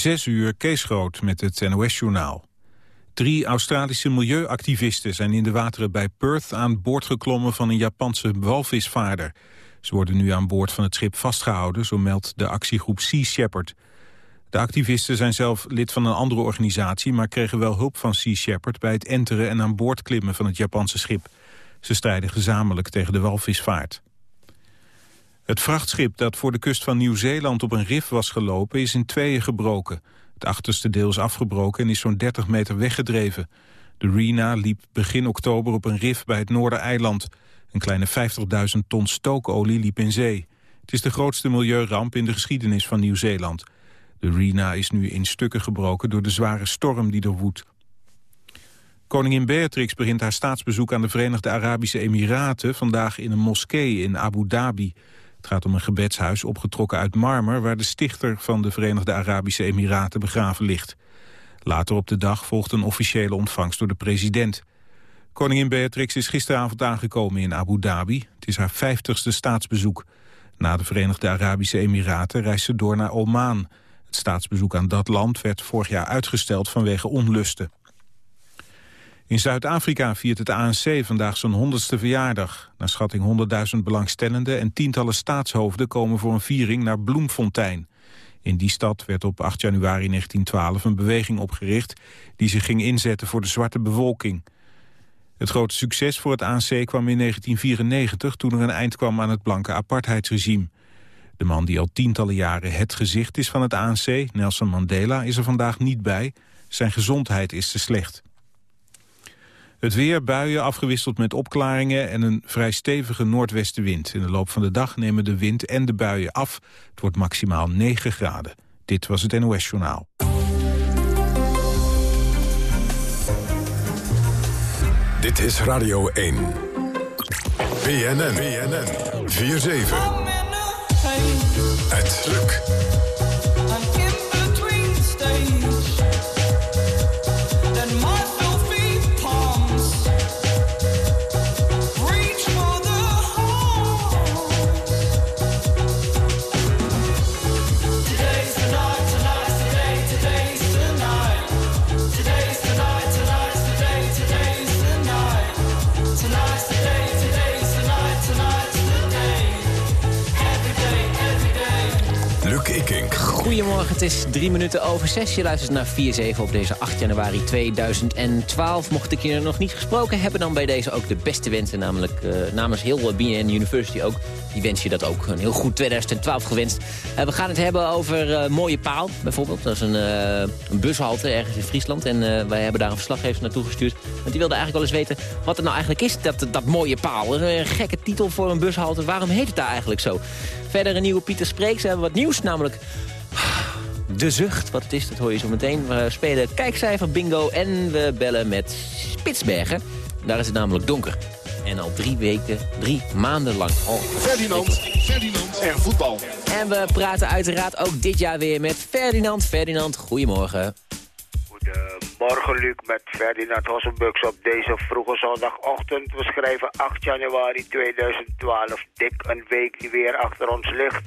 Zes uur, Kees Groot met het NOS-journaal. Drie Australische milieuactivisten zijn in de wateren bij Perth aan boord geklommen van een Japanse walvisvaarder. Ze worden nu aan boord van het schip vastgehouden, zo meldt de actiegroep Sea Shepherd. De activisten zijn zelf lid van een andere organisatie, maar kregen wel hulp van Sea Shepherd bij het enteren en aan boord klimmen van het Japanse schip. Ze strijden gezamenlijk tegen de walvisvaart. Het vrachtschip dat voor de kust van Nieuw-Zeeland op een rif was gelopen is in tweeën gebroken. Het achterste deel is afgebroken en is zo'n 30 meter weggedreven. De Rena liep begin oktober op een rif bij het Noordereiland. Een kleine 50.000 ton stookolie liep in zee. Het is de grootste milieuramp in de geschiedenis van Nieuw-Zeeland. De Rena is nu in stukken gebroken door de zware storm die er woedt. Koningin Beatrix begint haar staatsbezoek aan de Verenigde Arabische Emiraten... vandaag in een moskee in Abu Dhabi. Het gaat om een gebedshuis opgetrokken uit marmer... waar de stichter van de Verenigde Arabische Emiraten begraven ligt. Later op de dag volgt een officiële ontvangst door de president. Koningin Beatrix is gisteravond aangekomen in Abu Dhabi. Het is haar vijftigste staatsbezoek. Na de Verenigde Arabische Emiraten reist ze door naar Oman. Het staatsbezoek aan dat land werd vorig jaar uitgesteld vanwege onlusten. In Zuid-Afrika viert het ANC vandaag zijn honderdste verjaardag. Naar schatting 100.000 belangstellenden en tientallen staatshoofden komen voor een viering naar Bloemfontein. In die stad werd op 8 januari 1912 een beweging opgericht die zich ging inzetten voor de zwarte bevolking. Het grote succes voor het ANC kwam in 1994 toen er een eind kwam aan het blanke apartheidsregime. De man die al tientallen jaren het gezicht is van het ANC, Nelson Mandela, is er vandaag niet bij. Zijn gezondheid is te slecht. Het weer, buien afgewisseld met opklaringen en een vrij stevige noordwestenwind. In de loop van de dag nemen de wind en de buien af. Het wordt maximaal 9 graden. Dit was het NOS Journaal. Dit is Radio 1. BNN. BNN. 4-7. Het lukt. Het is drie minuten over zes. Je luistert naar 4-7 op deze 8 januari 2012. Mocht ik je nog niet gesproken hebben, dan bij deze ook de beste wensen. Namelijk uh, namens heel BNN University ook. Die wens je dat ook een heel goed 2012 gewenst. Uh, we gaan het hebben over uh, Mooie Paal, bijvoorbeeld. Dat is een, een bushalte ergens in Friesland. En wij hebben daar een verslaggever naartoe gestuurd. Want die wilde eigenlijk wel eens weten wat het nou eigenlijk is, dat, dat Mooie Paal. Een gekke titel voor een bushalte. Waarom heet het daar eigenlijk zo? Verder een nieuwe Pieter Spreeks. We hebben wat nieuws, namelijk de Zucht, wat het is, dat hoor je zo meteen. We spelen kijkcijfer bingo en we bellen met Spitsbergen. Daar is het namelijk donker. En al drie weken, drie maanden lang. Oh, Ferdinand, Ferdinand en voetbal. En we praten uiteraard ook dit jaar weer met Ferdinand. Ferdinand, goedemorgen. Goedemorgen Luc met Ferdinand Hossenbux op deze vroege zondagochtend. We schrijven 8 januari 2012, dik een week die weer achter ons ligt.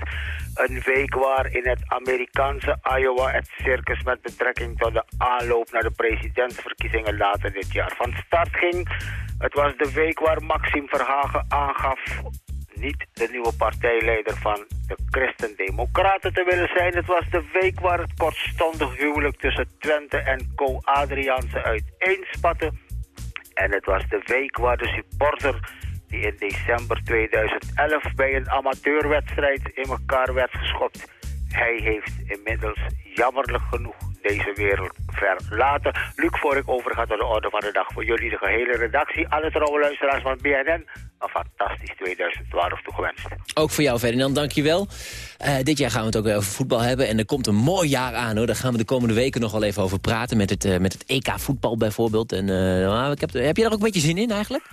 Een week waar in het Amerikaanse Iowa het circus met betrekking tot de aanloop naar de presidentsverkiezingen later dit jaar van start ging. Het was de week waar Maxime Verhagen aangaf niet de nieuwe partijleider van de Christen-Democraten te willen zijn. Het was de week waar het kortstondig huwelijk tussen Twente en Co Adriaanse uiteenspatte. En het was de week waar de supporter die in december 2011 bij een amateurwedstrijd in elkaar werd geschopt. Hij heeft inmiddels jammerlijk genoeg deze wereld verlaten. Luc, voor ik overga tot de orde van de dag voor jullie, de gehele redactie, alle trouwe luisteraars van BNN, een fantastisch 2012 toegewenst. Ook voor jou, Ferdinand, dankjewel. Uh, dit jaar gaan we het ook weer over voetbal hebben. En er komt een mooi jaar aan, hoor. Daar gaan we de komende weken nog wel even over praten. Met het, uh, met het EK voetbal bijvoorbeeld. En, uh, ik heb, heb je daar ook een beetje zin in eigenlijk?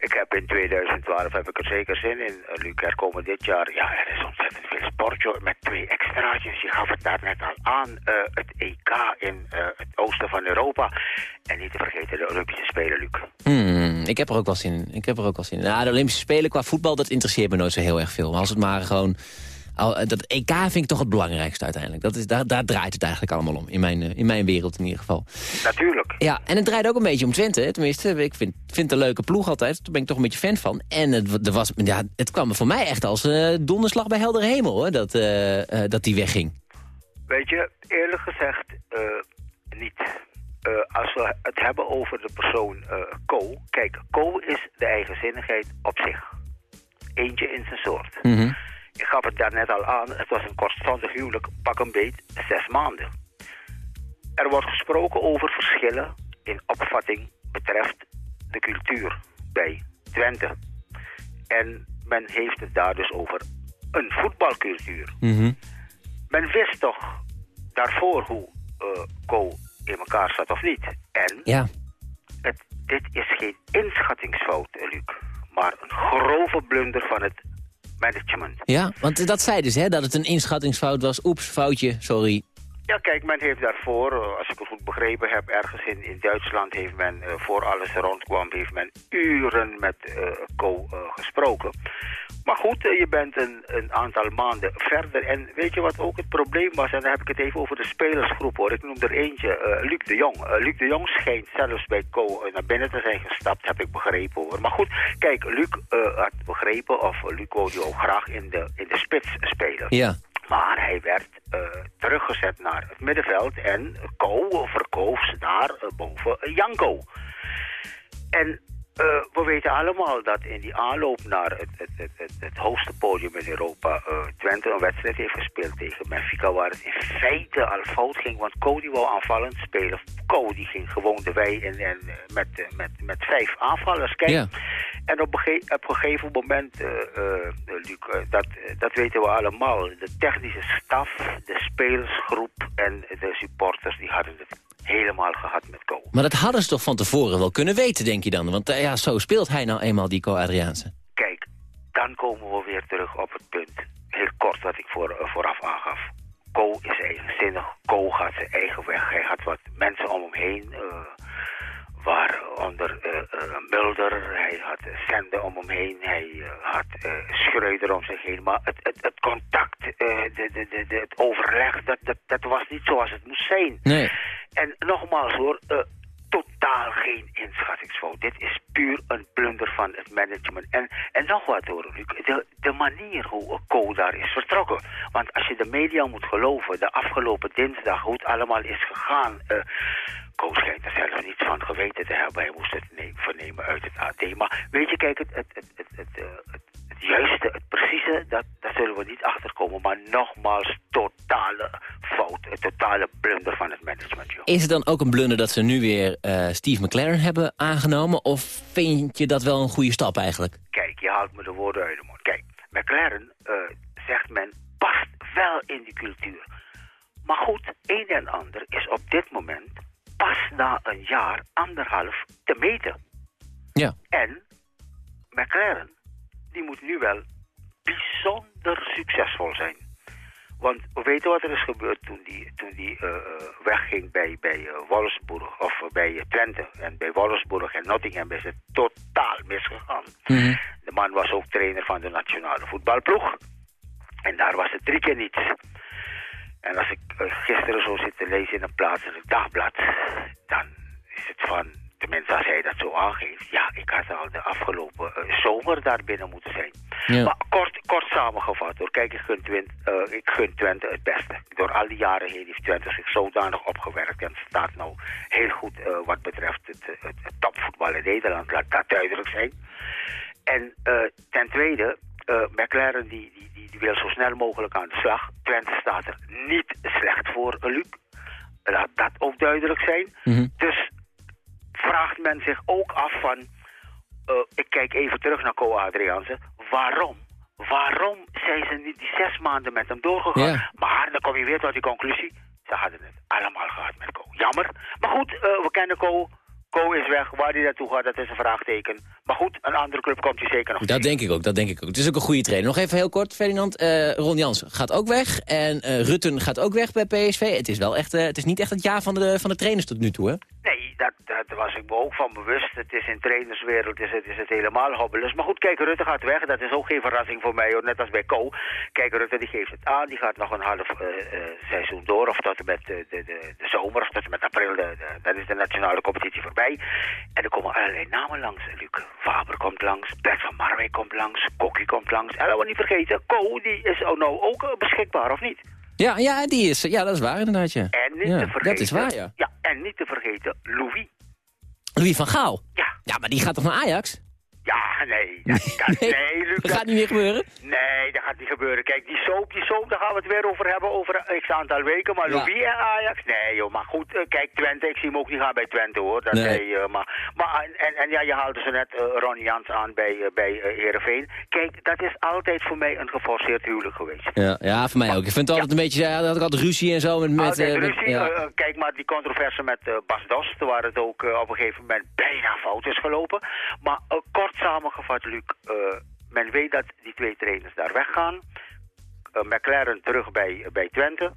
Ik heb in 2012 heb ik er zeker zin in. Uh, Luc, er komen dit jaar, ja, er is ontzettend veel sport, met twee extraatjes. Je gaf het daar net al aan, uh, het EK in uh, het oosten van Europa. En niet te vergeten de Olympische Spelen, Luc. Hmm, ik heb er ook wel zin in. Ik heb er ook wel zin in. Nou, de Olympische Spelen qua voetbal, dat interesseert me nooit zo heel erg veel. Maar als het maar gewoon dat EK vind ik toch het belangrijkste uiteindelijk. Dat is, daar, daar draait het eigenlijk allemaal om, in mijn, in mijn wereld in ieder geval. Natuurlijk. Ja, en het draait ook een beetje om Twente. Tenminste, ik vind, vind het een leuke ploeg altijd. Daar ben ik toch een beetje fan van. En het, er was, ja, het kwam voor mij echt als uh, donderslag bij helder hemel, hoor, dat, uh, uh, dat die wegging. Weet je, eerlijk gezegd, niet. als we het hebben over de persoon Co. Kijk, Co is de eigenzinnigheid op zich. Eentje in zijn soort. Mm -hmm. Ik gaf het daarnet al aan, het was een kortstondig huwelijk, pak een beet, zes maanden. Er wordt gesproken over verschillen in opvatting betreft de cultuur bij Twente. En men heeft het daar dus over een voetbalcultuur. Mm -hmm. Men wist toch daarvoor hoe uh, Co in elkaar zat of niet. En ja. het, dit is geen inschattingsfout, Luc, maar een grove blunder van het management. Ja, want dat zei dus, hè, dat het een inschattingsfout was. Oeps, foutje, sorry. Ja, kijk, men heeft daarvoor, als ik het goed begrepen heb, ergens in, in Duitsland heeft men, uh, voor alles rondkwam, heeft men uren met uh, Co uh, gesproken. Maar goed, je bent een, een, aantal maanden verder. En weet je wat ook het probleem was? En dan heb ik het even over de spelersgroep hoor. Ik noem er eentje, Luc de Jong. Luc de Jong schijnt zelfs bij Co naar binnen te zijn gestapt, heb ik begrepen hoor. Maar goed, kijk, Luc had begrepen, of Luc wilde ook graag in de, in de spits spelen. Ja. Maar hij werd uh, teruggezet naar het middenveld en Co verkoof daar uh, boven Janko. En uh, we weten allemaal dat in die aanloop naar het, het, het, het, het hoogste podium in Europa Twente een wedstrijd heeft gespeeld tegen Benfica waar het in feite al fout ging, want Co die wou aanvallend spelen. Co die ging gewoon de wei in en met, met, met vijf aanvallers. Kijk, en op een, op een gegeven moment, uh, uh, Luc, uh, dat, dat weten we allemaal. De technische staf, de spelersgroep en de supporters, die hadden het helemaal gehad met Co. Maar dat hadden ze toch van tevoren wel kunnen weten, denk je dan? Want ja, zo speelt hij nou eenmaal, die Co Adriaanse. Kijk, dan komen we weer terug op het punt. Heel kort wat ik voor, vooraf aangaf. Co is eigenzinnig. Co gaat zijn eigen weg. Hij had wat mensen om hem heen waaronder uh, uh, Mulder, hij had Zende om hem heen, hij had Schreuder om zich heen. Maar het, het, het contact, de, de, de, het overleg, dat, dat, dat was niet zoals het moest zijn. Nee. En nogmaals hoor, totaal geen inschattingsfout. Dit is puur een blunder van het management. En, en nog wat hoor, de, de manier hoe Co daar is vertrokken. Want als je de media moet geloven, de afgelopen dinsdag, hoe het allemaal is gegaan... Koos schijnt er zelf niets van geweten te hebben. Hij moest het ne vernemen uit het AD. Maar weet je, kijk, het, het, het, het, het juiste, het precieze, dat, daar zullen we niet achterkomen. Maar nogmaals, totale fout, een totale blunder van het management. Joh. Is het dan ook een blunder dat ze nu weer uh, Steve McLaren hebben aangenomen? Of vind je dat wel een goede stap eigenlijk? Kijk, je haalt me de woorden uit de mond. Kijk, McLaren, uh, zegt men, past wel in die cultuur. Maar goed, een en ander is op dit moment pas na een jaar, anderhalf, te meten. Ja. En McLaren, die moet nu wel bijzonder succesvol zijn. Want we weten wat er is gebeurd toen die, toen die uh, wegging bij, bij uh, Wolfsburg, of bij Twente. En bij Wolfsburg en Nottingham is het totaal misgegaan. Mm -hmm. De man was ook trainer van de nationale voetbalploeg. En daar was het drie keer niets. En als ik uh, gisteren zo zit te lezen in een plaatselijk dagblad, dan is het van, tenminste als hij dat zo aangeeft, ja, ik had al de afgelopen uh, zomer daar binnen moeten zijn. Ja. Maar kort, kort samengevat hoor, kijk, ik gun, Twente, uh, ik gun Twente het beste. Door al die jaren heen heeft Twente zich zodanig opgewerkt en staat nou heel goed wat betreft het, het, het, topvoetbal in Nederland, laat dat duidelijk zijn. En ten tweede, McLaren die, die die wil zo snel mogelijk aan de slag. Twente staat er niet slecht voor, Luc. Laat dat ook duidelijk zijn. Mm -hmm. Dus vraagt men zich ook af van... Uh, ik kijk even terug naar Co Adriaanse. Waarom? Waarom zijn ze niet die zes maanden met hem doorgegaan? Maar dan kom je weer tot die conclusie. Ze hadden het allemaal gehad met Co. Jammer. Maar goed, uh, we kennen Co. Co is weg. Waar hij naartoe gaat, dat is een vraagteken. Maar goed, een andere club komt hij zeker nog Dat tegen. denk ik ook, dat denk ik ook. Het is ook een goede trainer. Nog even heel kort, Ferdinand. Uh, Ron Jans gaat ook weg. En uh, Rutten gaat ook weg bij PSV. Het is wel echt, uh, het is niet echt het jaar van de, van de trainers tot nu toe, hè? Nee, dat, dat was ik me ook van bewust. Het is in trainerswereld is het, is het helemaal hobbelus. Maar goed, kijk, Rutte gaat weg. Dat is ook geen verrassing voor mij, hoor. net als bij Co. Kijk, Rutte die geeft het aan. Die gaat nog een half uh, uh, seizoen door. Of tot en met de, de, de, de zomer, of tot en met april. De, dan is de nationale competitie voorbij. En er komen allerlei namen langs, Luc. Faber komt langs, Bert van Marwijk komt langs, Kokkie komt langs. En laten we niet vergeten, Co die is nou ook beschikbaar, of niet? Ja, ja, die is, ja, dat is waar inderdaad, ja. En niet ja, te vergeten... Dat is waar, ja. Ja, en niet te vergeten Louis. Louis van Gaal? Ja. Ja, maar die gaat toch naar Ajax? Ja, nee. Dat, dat, nee, nee Luc, dat gaat niet meer gebeuren? Nee, dat gaat niet gebeuren. Kijk, die soap, die soap, daar gaan we het weer over hebben over een x-aantal weken. Maar Ja. Louis en Ajax, nee joh. Maar goed, eh, kijk, Twente, ik zie hem ook niet gaan bij Twente hoor. Dat Nee. hij, eh, maar, maar, en, en ja, je haalde zo net eh, Ronnie Jans aan bij, eh, bij Heerenveen. Kijk, dat is altijd voor mij een geforceerd huwelijk geweest. Ja, ja, voor mij ook. Ik vind het altijd een beetje, ja, dat had ik altijd ruzie en zo met... met, Altijd met- ruzie. ja. Kijk maar die controverse met Bas Dost, waar het ook op een gegeven moment bijna fout is gelopen. Maar eh, kort samengevat, Luc, eh, men weet dat die twee trainers daar weggaan. Eh, McLaren terug bij, bij Twente.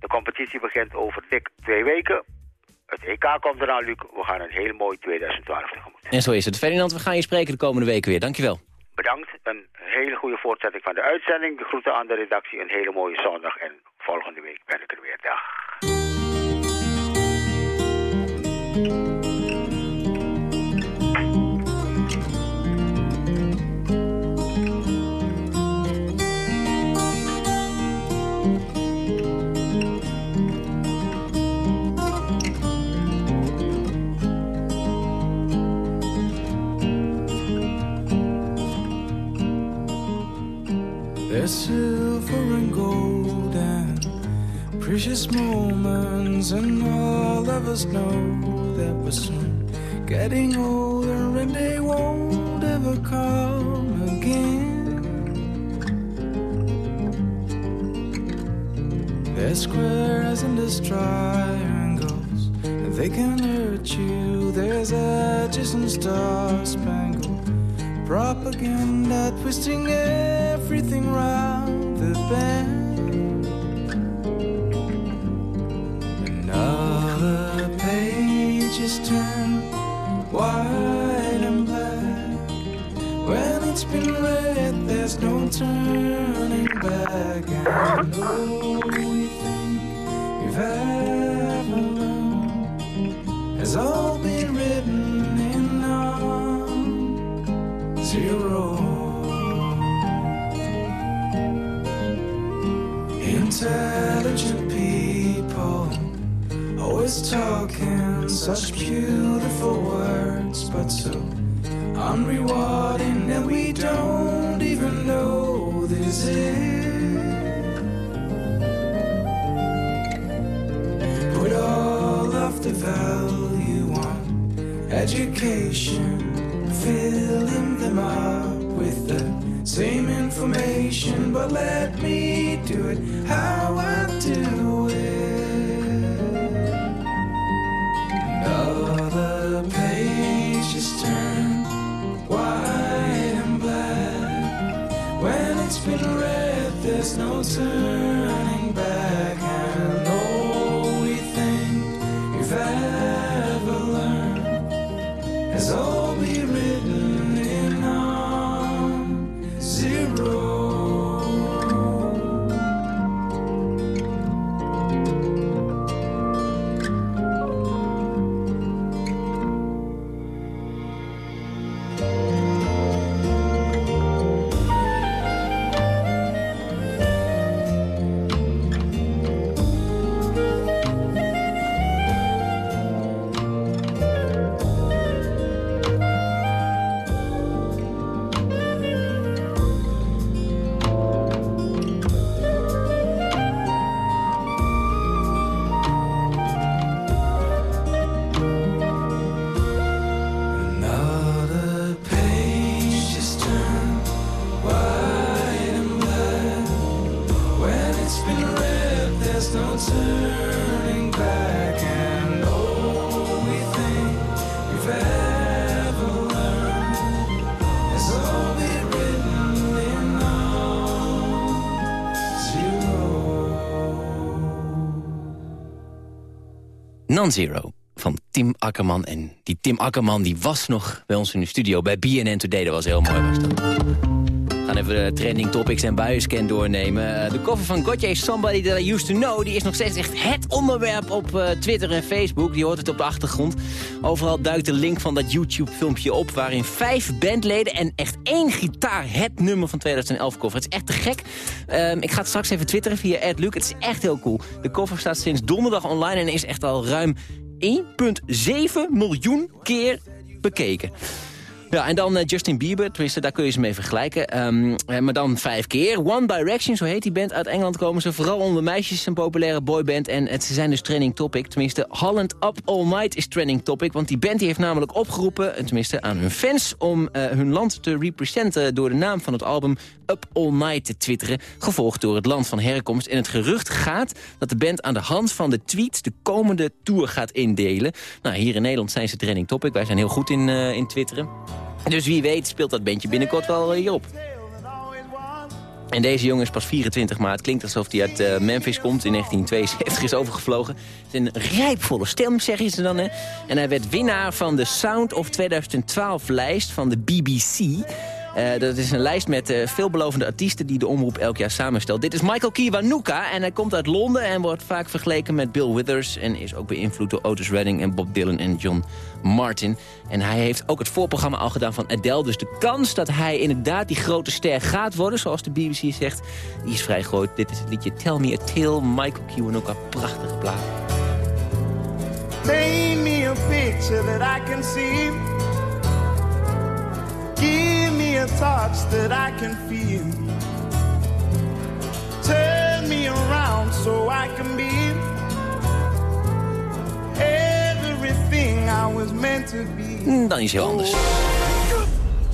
De competitie begint over dik twee weken. Het EK komt eraan, Luc. We gaan een heel mooi 2012 tegemoet. En zo is het. Ferdinand, we gaan je spreken de komende weken weer. Dankjewel. Bedankt. Een hele goede voortzetting van de uitzending. De groeten aan de redactie. Een hele mooie zondag. En volgende week ben ik er weer. Dag. Us know that we're soon getting older and they won't ever come again. There's squares and there's triangles, and they can hurt you. There's edges and star spangled propaganda twisting everything information, but let me do it how I do it. Another page is turned white and black. When it's been read, there's no turning zero. Non-zero. van Tim Akkerman. En die Tim Akkerman die was nog bij ons in de studio bij BNN Today. Dat was heel mooi. Was dat gaan even de trending topics en buienscan doornemen. Eh, de cover van Gotye Somebody That I Used To Know... die is nog steeds echt het onderwerp op uh, Twitter en Facebook. Die hoort het op de achtergrond. Overal duikt de link van dat YouTube-filmpje op... waarin vijf bandleden en echt één gitaar het nummer van 2011 cover. Het is echt te gek. Um, ik ga het straks even twitteren via Luke. Het is echt heel cool. De cover staat sinds donderdag online en is echt al ruim 1,7 miljoen keer bekeken. Ja, en dan uh, Justin Bieber, tenminste, daar kun je ze mee vergelijken. Um, maar dan vijf keer. One Direction, zo heet die band. Uit Engeland komen ze vooral onder meisjes, een populaire boyband. En het, ze zijn dus trending topic. Tenminste, Holland Up All Night is trending topic. Want die band die heeft namelijk opgeroepen, tenminste aan hun fans... om hun land te representen door de naam van het album Up All Night te twitteren. Gevolgd door het land van herkomst. En het gerucht gaat dat de band aan de hand van de tweets... de komende tour gaat indelen. Nou, hier in Nederland zijn ze trending topic. Wij zijn heel goed in, uh, in twitteren. Dus wie weet speelt dat bandje binnenkort wel hierop. En deze jongen is pas 24, maar het klinkt alsof hij uit uh, Memphis komt. In 1972 is overgevlogen. Het is een rijpvolle stem, zeggen ze dan. Hè? En hij werd winnaar van de Sound of 2012 lijst van de BBC. Uh, dat is een lijst met uh, veelbelovende artiesten die de omroep elk jaar samenstelt. Dit is Michael Kiwanuka en hij komt uit Londen en wordt vaak vergeleken met Bill Withers... en is ook beïnvloed door Otis Redding en Bob Dylan en John Martin. En hij heeft ook het voorprogramma al gedaan van Adele. Dus de kans dat hij inderdaad die grote ster gaat worden, zoals de BBC zegt... die is vrij groot. Dit is het liedje Tell Me a Tale, Michael Kiwanuka. Prachtige plaat. Paint me a picture that I can see Give touch that I can feel. Turn me around so I can be everything I was meant to be. Dan is heel anders.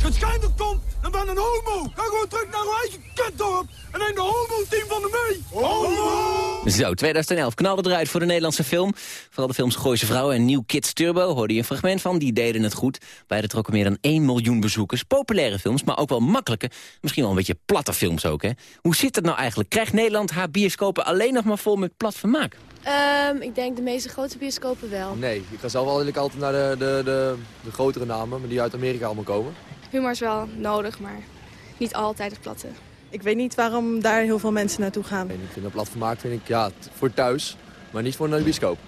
Het schijnt dat komt dan ben een homo. Ga gewoon terug naar uw eigen kutdorp en neem de homo-team van de mee. Homo! Zo, 2011 knalde eruit voor de Nederlandse film. Vooral de films Gooise Vrouwen en New Kids Turbo hoorde je een fragment van. Die deden het goed. Beide trokken meer dan 1 miljoen bezoekers. Populaire films, maar ook wel makkelijke. Misschien wel een beetje platte films ook, hè? Hoe zit het nou eigenlijk? Krijgt Nederland haar bioscopen alleen nog maar vol met plat vermaak? Um, ik denk de meeste grote bioscopen wel. Nee, ik ga zelf altijd naar de, de, de, de grotere namen, maar die uit Amerika allemaal komen humor is wel nodig, maar niet altijd het platte. Ik weet niet waarom daar heel veel mensen naartoe gaan. ik vind dat plat vermaakt vind ik, ja, voor thuis, maar niet voor een bioscoop.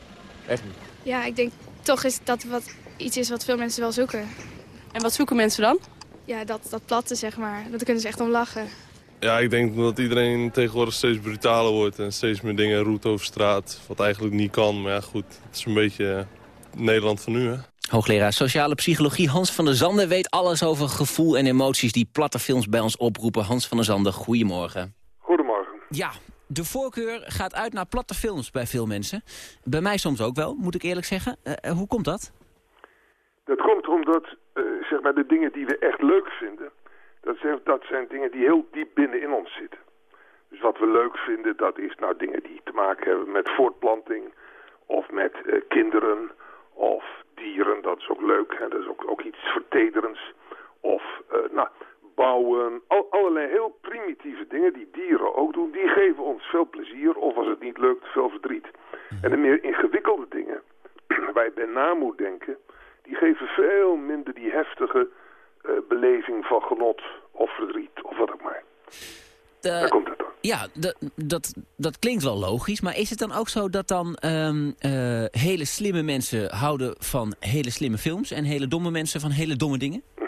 Echt niet. Ja, ik denk toch is dat wat iets is wat veel mensen wel zoeken. En wat zoeken mensen dan? Ja, dat, dat platte, zeg maar. Daar kunnen ze echt om lachen. Ja, ik denk dat iedereen tegenwoordig steeds brutaler wordt en steeds meer dingen roet over straat. Wat eigenlijk niet kan, maar ja goed, het is een beetje Nederland van nu, hè. Hoogleraar Sociale Psychologie Hans van der Zanden weet alles over gevoel en emoties die platte films bij ons oproepen. Hans van der Zanden, goedemorgen. Goedemorgen. Ja, de voorkeur gaat uit naar platte films bij veel mensen. Bij mij soms ook wel, moet ik eerlijk zeggen. Uh, hoe komt dat? Dat komt omdat uh, zeg maar de dingen die we echt leuk vinden... Dat zijn, dat zijn dingen die heel diep binnenin ons zitten. Dus wat we leuk vinden, dat is nou dingen die te maken hebben met voortplanting... of met uh, kinderen of dieren, dat is ook leuk. Hè? Dat is ook, ook iets vertederends. Of uh, nou, bouwen, al, allerlei heel primitieve dingen die dieren ook doen, die geven ons veel plezier of als het niet lukt, veel verdriet. En de meer ingewikkelde dingen, waar je bij na moet denken, die geven veel minder die heftige uh, beleving van genot of verdriet of wat ook maar. Daar komt het dan. Ja, dat, dat klinkt wel logisch. Maar is het dan ook zo dat dan um, uh, hele slimme mensen houden van hele slimme films... en hele domme mensen van hele domme dingen?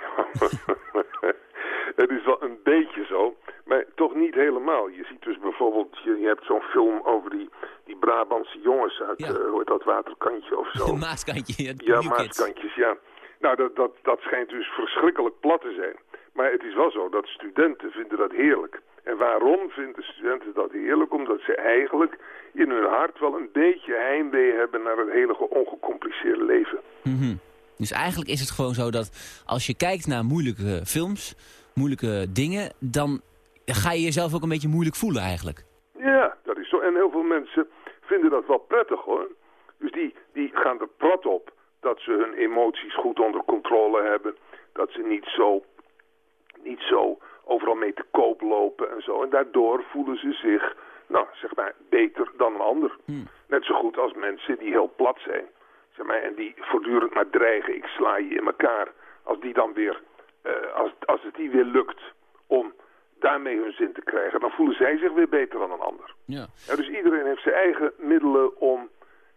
het is wel een beetje zo, maar toch niet helemaal. Je ziet dus bijvoorbeeld, je, je hebt zo'n film over die, die Brabantse jongens uit, ja. uh, hoe heet dat, Waterkantje of zo. Maaskantje, ja. Ja, Maaskantjes, ja. Nou, dat, dat, dat schijnt dus verschrikkelijk plat te zijn. Maar het is wel zo dat studenten vinden dat heerlijk. En waarom vinden studenten dat heerlijk? Omdat ze eigenlijk in hun hart wel een beetje heimwee hebben naar het hele ongecompliceerde leven. Mm -hmm. Dus eigenlijk is het gewoon zo dat als je kijkt naar moeilijke films, moeilijke dingen, dan ga je jezelf ook een beetje moeilijk voelen eigenlijk. Ja, dat is zo. En heel veel mensen vinden dat wel prettig hoor. Dus die, die gaan er prat op dat ze hun emoties goed onder controle hebben. Dat ze niet zo, niet zo overal mee te koop lopen en zo. En daardoor voelen ze zich, nou, zeg maar, beter dan een ander. Hmm. Net zo goed als mensen die heel plat zijn zeg maar, en die voortdurend maar dreigen, ik sla je in elkaar. Als die dan weer, eh, als, als het die weer lukt om daarmee hun zin te krijgen, dan voelen zij zich weer beter dan een ander. Ja. Ja, dus iedereen heeft zijn eigen middelen om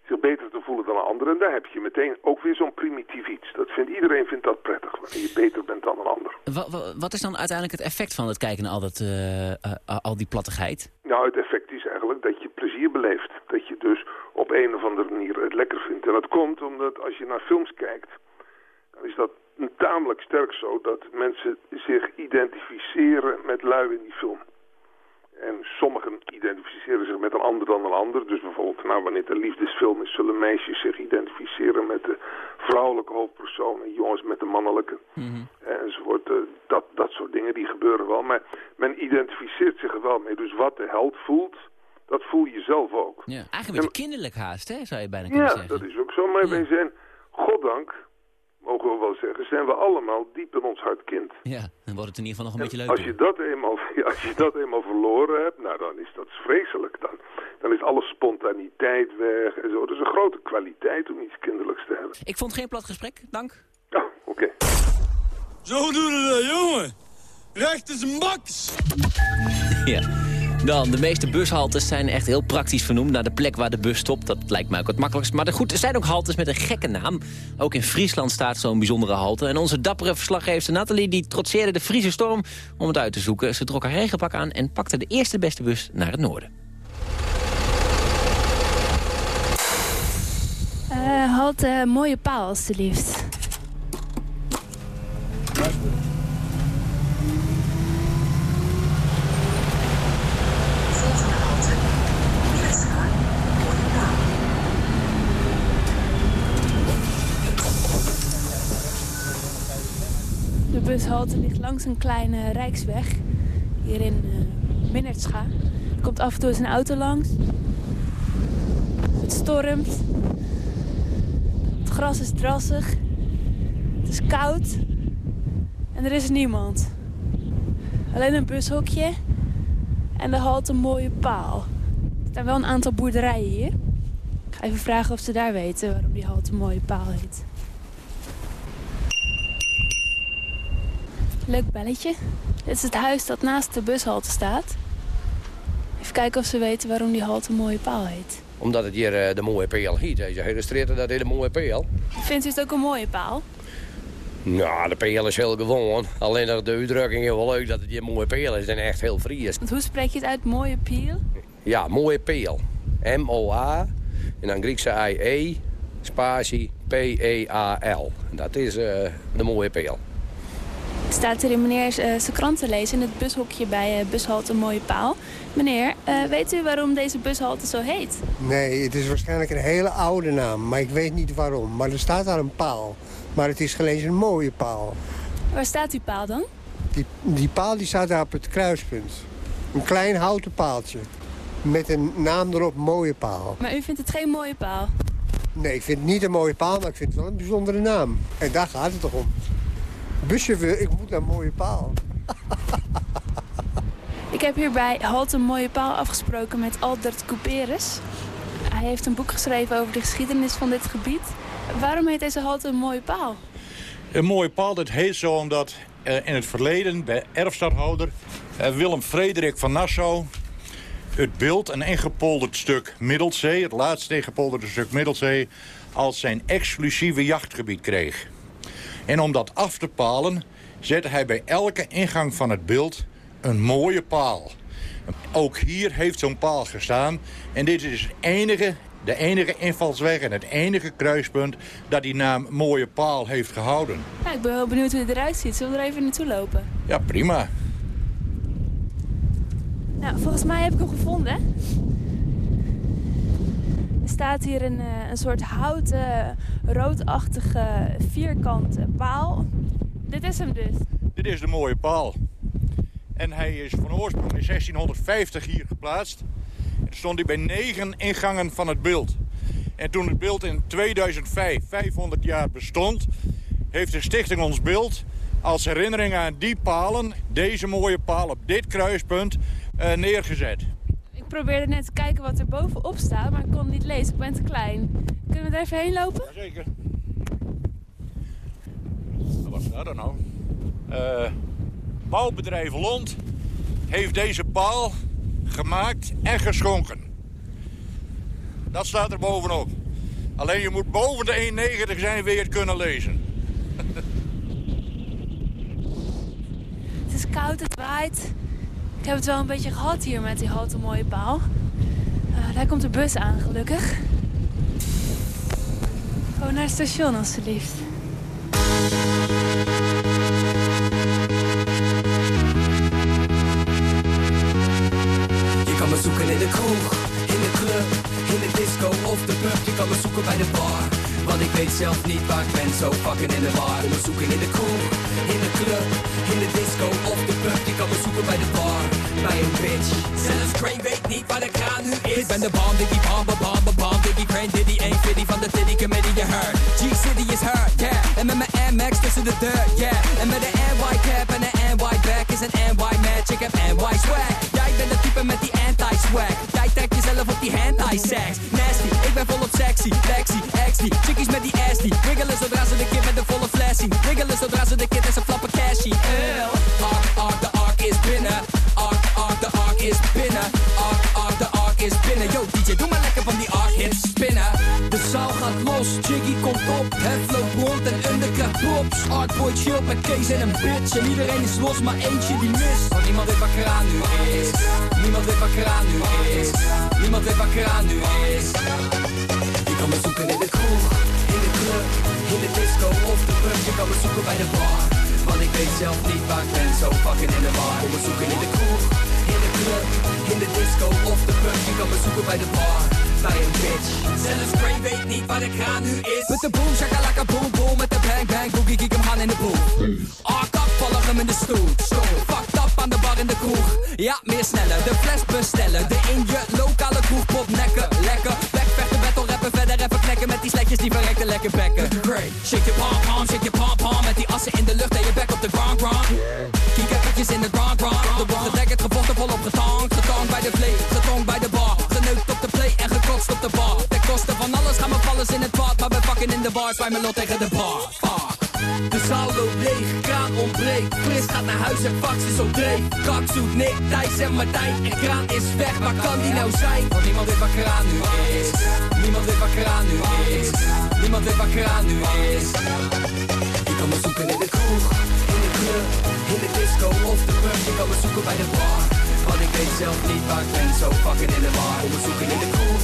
zich beter te voelen dan een ander. En daar heb je meteen ook weer zo'n primitief iets. Dat vindt, iedereen vindt dat prettig, wanneer je beter bent dan een ander. Wa- wa- wat is dan uiteindelijk het effect van het kijken naar al, dat, eh, al die plattigheid? Nou, het effect is eigenlijk dat je plezier beleeft. Dat je dus op een of andere manier het lekker vindt. En dat komt omdat als je naar films kijkt, dan is dat tamelijk sterk zo dat mensen zich identificeren met lui in die film. En sommigen identificeren zich met een ander dan een ander. Dus bijvoorbeeld, nou, wanneer het een liefdesfilm is, zullen meisjes zich identificeren met de vrouwelijke hoofdpersoon en jongens met de mannelijke. Enzovoort. Eh, dat, dat soort dingen, die gebeuren wel. Maar men identificeert zich er wel mee. Dus wat de held voelt, dat voel je zelf ook. Ja. Eigenlijk een beetje kinderlijk haast, hè, zou je bijna kunnen Ja, zeggen. dat is ook zo. Maar wij zijn, goddank, mogen we wel zeggen, zijn we allemaal diep in ons hart kind. Ja, dan wordt het in ieder geval nog een beetje leuk. Als je, dat eenmaal, als je dat eenmaal verloren hebt, nou dan is dat vreselijk. Dan, dan is alle spontaniteit weg en zo. Dat is een grote kwaliteit om iets kinderlijks te hebben. Ik vond geen plat gesprek, dank. Ja, oké. Zo doen we dat, jongen. Recht is een baks. Ja. Dan, de meeste bushaltes zijn echt heel praktisch vernoemd naar de plek waar de bus stopt. Dat lijkt mij ook het makkelijkst. Maar goed, er zijn ook haltes met een gekke naam. Ook in Friesland staat zo'n bijzondere halte. En onze dappere verslaggever Nathalie die trotseerde de Friese storm om het uit te zoeken. Ze trok haar regenpak aan en pakte de eerste beste bus naar het noorden. Eh halte mooie paal, alstublieft. De bushalte ligt langs een kleine rijksweg. Hier in eh Minnertscha. Er komt af en toe eens een auto langs. Het stormt. Het gras is drassig. Het is koud. En er is niemand. Alleen een bushokje. En de halte een mooie paal. Er staan wel een aantal boerderijen hier. Ik ga even vragen of ze daar weten waarom die halte een mooie paal heet. Leuk belletje. Dit is het huis dat naast de bushalte staat. Even kijken of ze weten waarom die halte mooie paal heet. Omdat het hier eh, de mooie peel heet. Hij illustreert dat een mooie peel. Vindt u het ook een mooie paal? Nou, de peel is heel gewoon. Alleen dat de uitdrukking is wel leuk dat het hier een mooie peel is en echt heel fries. Want hoe spreek je het uit? Mooie piel? Ja, mooie peel. M-O-A en dan Griekse I-E, spatie P-E-A-L. Dat is eh, de mooie peel. Staat er in meneer eh, zijn krant te lezen in het bushokje bij eh, bushalte Mooie Paal. Meneer, eh, weet u waarom deze bushalte zo heet? Nee, het is waarschijnlijk een hele oude naam, maar ik weet niet waarom. Maar er staat daar een paal. Maar het is gelezen een mooie paal. Waar staat die paal dan? Die, die paal die staat daar op het kruispunt. Een klein houten paaltje. Met een naam erop, mooie paal. Maar u vindt het geen mooie paal? Nee, ik vind het niet een mooie paal, maar ik vind het wel een bijzondere naam. En daar gaat het toch om. Buschauffeur, ik moet naar een mooie paal. Ik heb hier bij Halte Mooie Paal afgesproken met Albert Couperus. Hij heeft een boek geschreven over de geschiedenis van dit gebied. Waarom heet deze halte een mooie paal? Een mooie paal, dat heet zo omdat eh, in het verleden bij erfstadhouder eh, Willem Frederik van Nassau het beeld, een ingepolderd stuk Middelzee, het laatste ingepolderde stuk Middelzee, als zijn exclusieve jachtgebied kreeg. En om dat af te palen, zette hij bij elke ingang van het beeld een mooie paal. Ook hier heeft zo'n paal gestaan. En dit is het enige, de enige invalsweg en het enige kruispunt... dat die naam Mooie Paal heeft gehouden. Ja, ik ben wel benieuwd hoe het eruit ziet. Zullen we er even naartoe lopen? Ja, prima. Nou, volgens mij heb ik hem gevonden. Staat hier een, eh, een soort houten, roodachtige, vierkante paal. Dit is hem dus. Dit is de Mooie Paal. En hij is van oorsprong in 1650 hier geplaatst. En stond hij bij negen ingangen van het beeld. En toen het beeld in 2005 500 jaar bestond... heeft de stichting ons beeld als herinnering aan die palen... deze mooie paal op dit kruispunt eh, neergezet. Ik probeerde net te kijken wat er bovenop staat, maar ik kon het niet lezen. Ik ben te klein. Kunnen we er even heen lopen? Jazeker. Wat was dat dan nou? Eh, bouwbedrijf Lond heeft deze paal gemaakt en geschonken. Dat staat er bovenop. Alleen je moet boven de 1,90 zijn je het kunnen lezen. Het is koud, het waait. Ik heb het wel een beetje gehad hier met die houten mooie paal. Eh, daar komt de bus aan, gelukkig. Gewoon naar het station, alstublieft. Je kan me zoeken in de kroeg, in de club, in de disco of de pub. Je kan me zoeken bij de bar, want ik weet zelf niet waar ik ben. Zo fucking in de. Je me zoeken in de kroeg, in de club, in de disco of de pub. Je kan me zoeken bij de bar, bij een bitch. Zelfs Crane weet niet waar de kraan nu is. Ik ben de bomb, diggy bomb, bomb, bomb, diggy Crane, diddy, ain't fitty van de Tiddy Committee, je heard. G-City is her, yeah. En met mijn MX tussen de deur, yeah. En met een NY cap en een NY back is een NY match. Ik heb NY swag. Jij bent de type met die anti-swag. Jij trekt jezelf op die anti-sex. Nasty, ik ben volop sexy. Lexi, XD, chickies met die ass die. Wiggelen zodra ze de kid met de volle zien. Wiggelen zodra ze de kid en ze flappen cashy. Ark, ark, de ark is binnen. Is binnen. Ark, ark, de ark is binnen. Yo, DJ, doe maar lekker van die ark hits spinnen. De zaal gaat los, Jiggy komt op. Het loopt rond en undercut props. Artboy chill met Kees en een bitch. En iedereen is los, maar eentje die mist. Want niemand weet waar kraan nu is. Niemand weet waar kraan nu is. Niemand weet waar kraan nu is. Je kan me zoeken in de kroeg, in de club, in de disco of de pub. Je kan me zoeken bij de bar. Want ik weet zelf niet waar ik ben, zo fucking in de war. Kom me zoeken in de kroeg, in de club, in de disco of de pub. Je kan me zoeken bij de bar, bij een bitch. Zelfs Crane weet niet waar de kraan nu is. Met de boom, shakalaka boom boom, met de bang bang boogie, kiek hem gaan in de boel. Ark up, volg hem in de stoel. Stoel, fucked up aan de bar in de kroeg. Ja, meer sneller, de fles bestellen. De in je lokale kroeg, pop nekken, lekker. Backvechten, battle rappen, verder even knekken met die sletjes die verrekte lekker bekken. Great. Shake je pom pom, shake je pom pom, met die assen in de lucht en je back op de ground ground. Kiek eventjes in de ground ground. De gedekkerd, gevochten, volop getankt. Getankt bij de play, getonkt bij de bar. Geneukt op de play en gekotst op de bar. Ten koste van alles gaan we vallen in het pad. Maar we pakken in de bar, mijn lot tegen de bar. De zaal loopt leeg, kraan ontbreekt. Chris gaat naar huis en fax is op dreef. Kak zoekt Nick, Thijs en Martijn. En kraan is weg, waar kan die nou zijn? Want niemand weet waar kraan nu is. Niemand weet waar kraan nu is. Niemand weet waar kraan nu is. Je kan me zoeken in de kroeg, in de club, in de disco of de pub. Je kan me zoeken bij de bar. Ik weet zelf niet waar ik ben, zo fucking in de war. Kom me zoeken in de kroeg,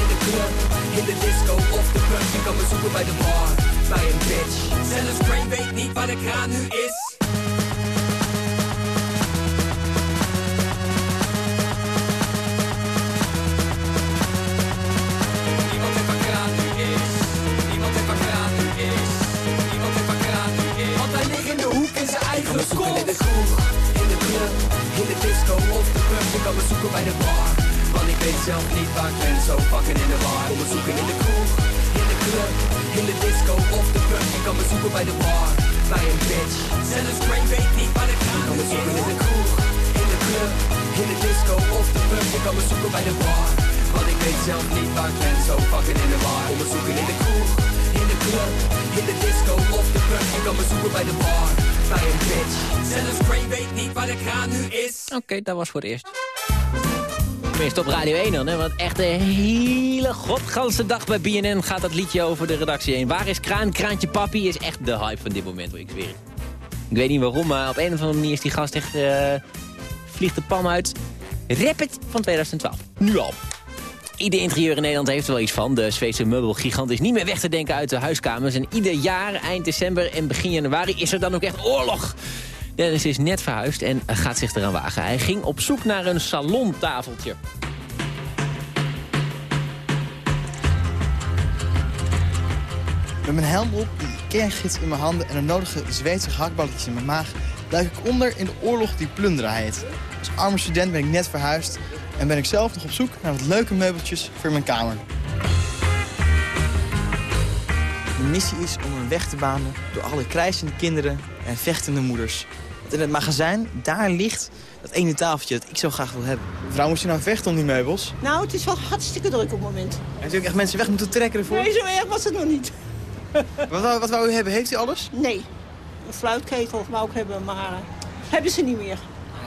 in de club, in de disco of de pub. Je kan me zoeken bij de bar, bij een bitch. Zelfs Crane weet niet waar de kraan nu is. Niemand weet waar kraan nu is. Niemand weet waar kraan nu is. Niemand weet waar kraan nu is. Want hij ligt in de hoek in zijn eigen kont. in de kroeg, in de club, disco of de pub. Je kan me zoeken bij de bar. Want ik weet zelf niet waar ik ben, zo fucking in de war. Kom me zoeken in de kroeg, in de club, in de disco of de pub. Je kan me zoeken bij de bar, bij een bitch. Zelfs Crane weet niet waar is. Je kan me zoeken in de kroeg, in de club, in de disco of de pub. Je kan me zoeken bij de bar. Want ik weet zelf niet waar ik ben, zo fucking in de war. Kom me zoeken in de kroeg, in de club, in de disco of de pub. Je kan me zoeken bij de bar, niet nu is. Oké, dat was voor het eerst. Tenminste op Radio 1 dan, hè? want echt de hele godganse dag bij BNN gaat dat liedje over de redactie heen. Waar is Kraan? Kraantje Papi is echt de hype van dit moment, hoor, ik zweer het. Ik weet niet waarom, maar op een of andere manier is die gast echt... eh, vliegt de pan uit. Rapid van 2012. Nu al. Ieder interieur in Nederland heeft er wel iets van. De Zweedse meubelgigant is niet meer weg te denken uit de huiskamers. En ieder jaar, eind december en begin januari, is er dan ook echt oorlog. Dennis is net verhuisd en gaat zich eraan wagen. Hij ging op zoek naar een salontafeltje. Met mijn helm op, die kerngids in mijn handen en de nodige Zweedse gehaktballetjes in mijn maag... duik ik onder in de oorlog die plunderen heet. Als arme student ben ik net verhuisd en ben ik zelf nog op zoek naar wat leuke meubeltjes voor mijn kamer. Mijn missie is om een weg te banen door alle krijzende kinderen en vechtende moeders. Want in het magazijn, daar ligt dat ene tafeltje dat ik zo graag wil hebben. Mevrouw, moest je nou vechten om die meubels? Nou, het is wel hartstikke druk op het moment. U ook echt mensen weg moeten trekken ervoor? Nee, zo erg was het nog niet. Wat, wou- wat wou u hebben? Heeft u alles? Nee, een fluitketel wou ik hebben, maar eh, hebben ze niet meer.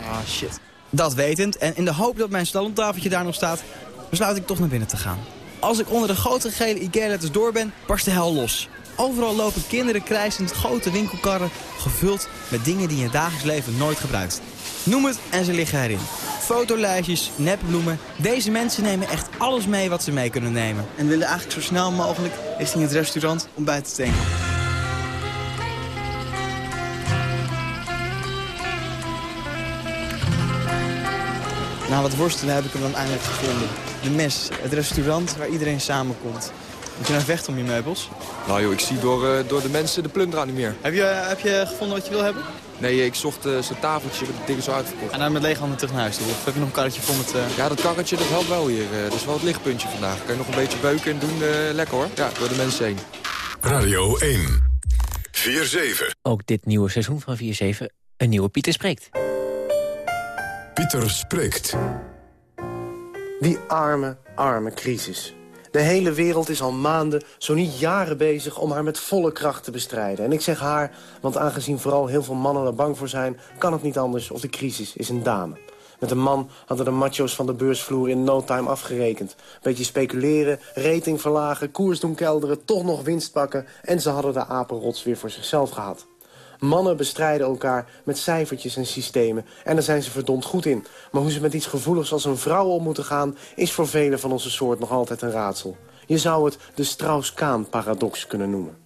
Ah, shit. Dat wetend en in de hoop dat mijn salontafeltje daar nog staat, besluit ik toch naar binnen te gaan. Als ik onder de grote gele Ikea-letters door ben, barst de hel los. Overal lopen kinderen krijsend grote winkelkarren, gevuld met dingen die je in dagelijks leven nooit gebruikt. Noem het en ze liggen erin. Fotolijstjes, nepbloemen. Deze mensen nemen echt alles mee wat ze mee kunnen nemen. En willen eigenlijk zo snel mogelijk richting het restaurant om bij te tanken. Na wat worstelen heb ik hem dan eindelijk gevonden. De Mes, het restaurant waar iedereen samenkomt. Moet je nou vechten om je meubels? Nou joh, ik zie door, eh, door de mensen de plunderaar niet meer. Heb je, heb je gevonden wat je wil hebben? Nee, ik zocht eh, zo'n tafeltje met de dingen zo uitverkocht. En dan met lege handen terug naar huis toe. Of heb je nog een karretje vol met... eh, Ja, dat karretje dat helpt wel hier. eh, dat is wel het lichtpuntje vandaag. Kan je nog een beetje beuken en doen. eh, lekker hoor. Ja, door de mensen heen. Radio 1. 4-7. Ook dit nieuwe seizoen van 4-7, een nieuwe Pieter Spreekt. Pieter spreekt. Die arme, arme crisis. De hele wereld is al maanden, zo niet jaren bezig om haar met volle kracht te bestrijden. En ik zeg haar, want aangezien vooral heel veel mannen er bang voor zijn... kan het niet anders of de crisis is een dame. Met een man hadden de macho's van de beursvloer in no time afgerekend. Beetje speculeren, rating verlagen, koers doen kelderen, toch nog winst pakken... en ze hadden de apenrots weer voor zichzelf gehad. Mannen bestrijden elkaar met cijfertjes en systemen. En daar zijn ze verdomd goed in. Maar hoe ze met iets gevoeligs als een vrouw om moeten gaan... is voor velen van onze soort nog altijd een raadsel. Je zou het de Strauss-Kaan-paradox kunnen noemen.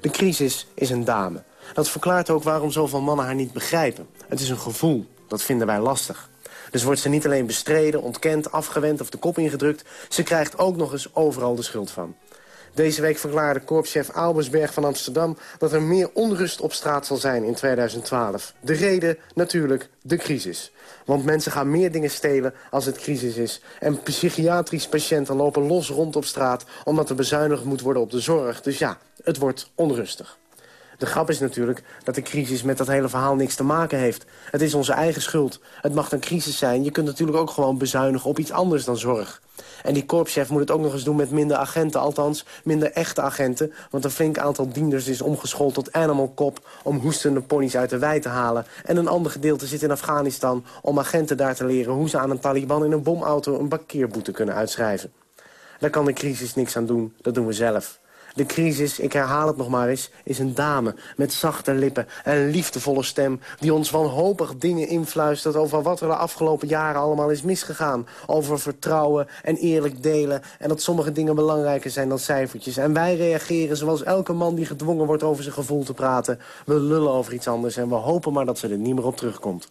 De crisis is een dame. Dat verklaart ook waarom zoveel mannen haar niet begrijpen. Het is een gevoel. Dat vinden wij lastig. Dus wordt ze niet alleen bestreden, ontkend, afgewend of de kop ingedrukt... ze krijgt ook nog eens overal de schuld van. Deze week verklaarde korpschef Albersberg van Amsterdam... dat er meer onrust op straat zal zijn in 2012. De reden natuurlijk de crisis. Want mensen gaan meer dingen stelen als het crisis is. En psychiatrische patiënten lopen los rond op straat... omdat er bezuinigd moet worden op de zorg. Dus ja, het wordt onrustig. De grap is natuurlijk dat de crisis met dat hele verhaal niks te maken heeft. Het is onze eigen schuld. Het mag een crisis zijn. Je kunt natuurlijk ook gewoon bezuinigen op iets anders dan zorg. En die korpschef moet het ook nog eens doen met minder agenten. Althans, minder echte agenten. Want een flink aantal dienders is omgeschoold tot animal cop... om hoestende ponies uit de wei te halen. En een ander gedeelte zit in Afghanistan... om agenten daar te leren hoe ze aan een Taliban in een bomauto... een parkeerboete kunnen uitschrijven. Daar kan de crisis niks aan doen. Dat doen we zelf. De crisis, ik herhaal het nog maar eens, is een dame met zachte lippen en liefdevolle stem... die ons wanhopig dingen influistert over wat er de afgelopen jaren allemaal is misgegaan. Over vertrouwen en eerlijk delen en dat sommige dingen belangrijker zijn dan cijfertjes. En wij reageren zoals elke man die gedwongen wordt over zijn gevoel te praten. We lullen over iets anders en we hopen maar dat ze er niet meer op terugkomt.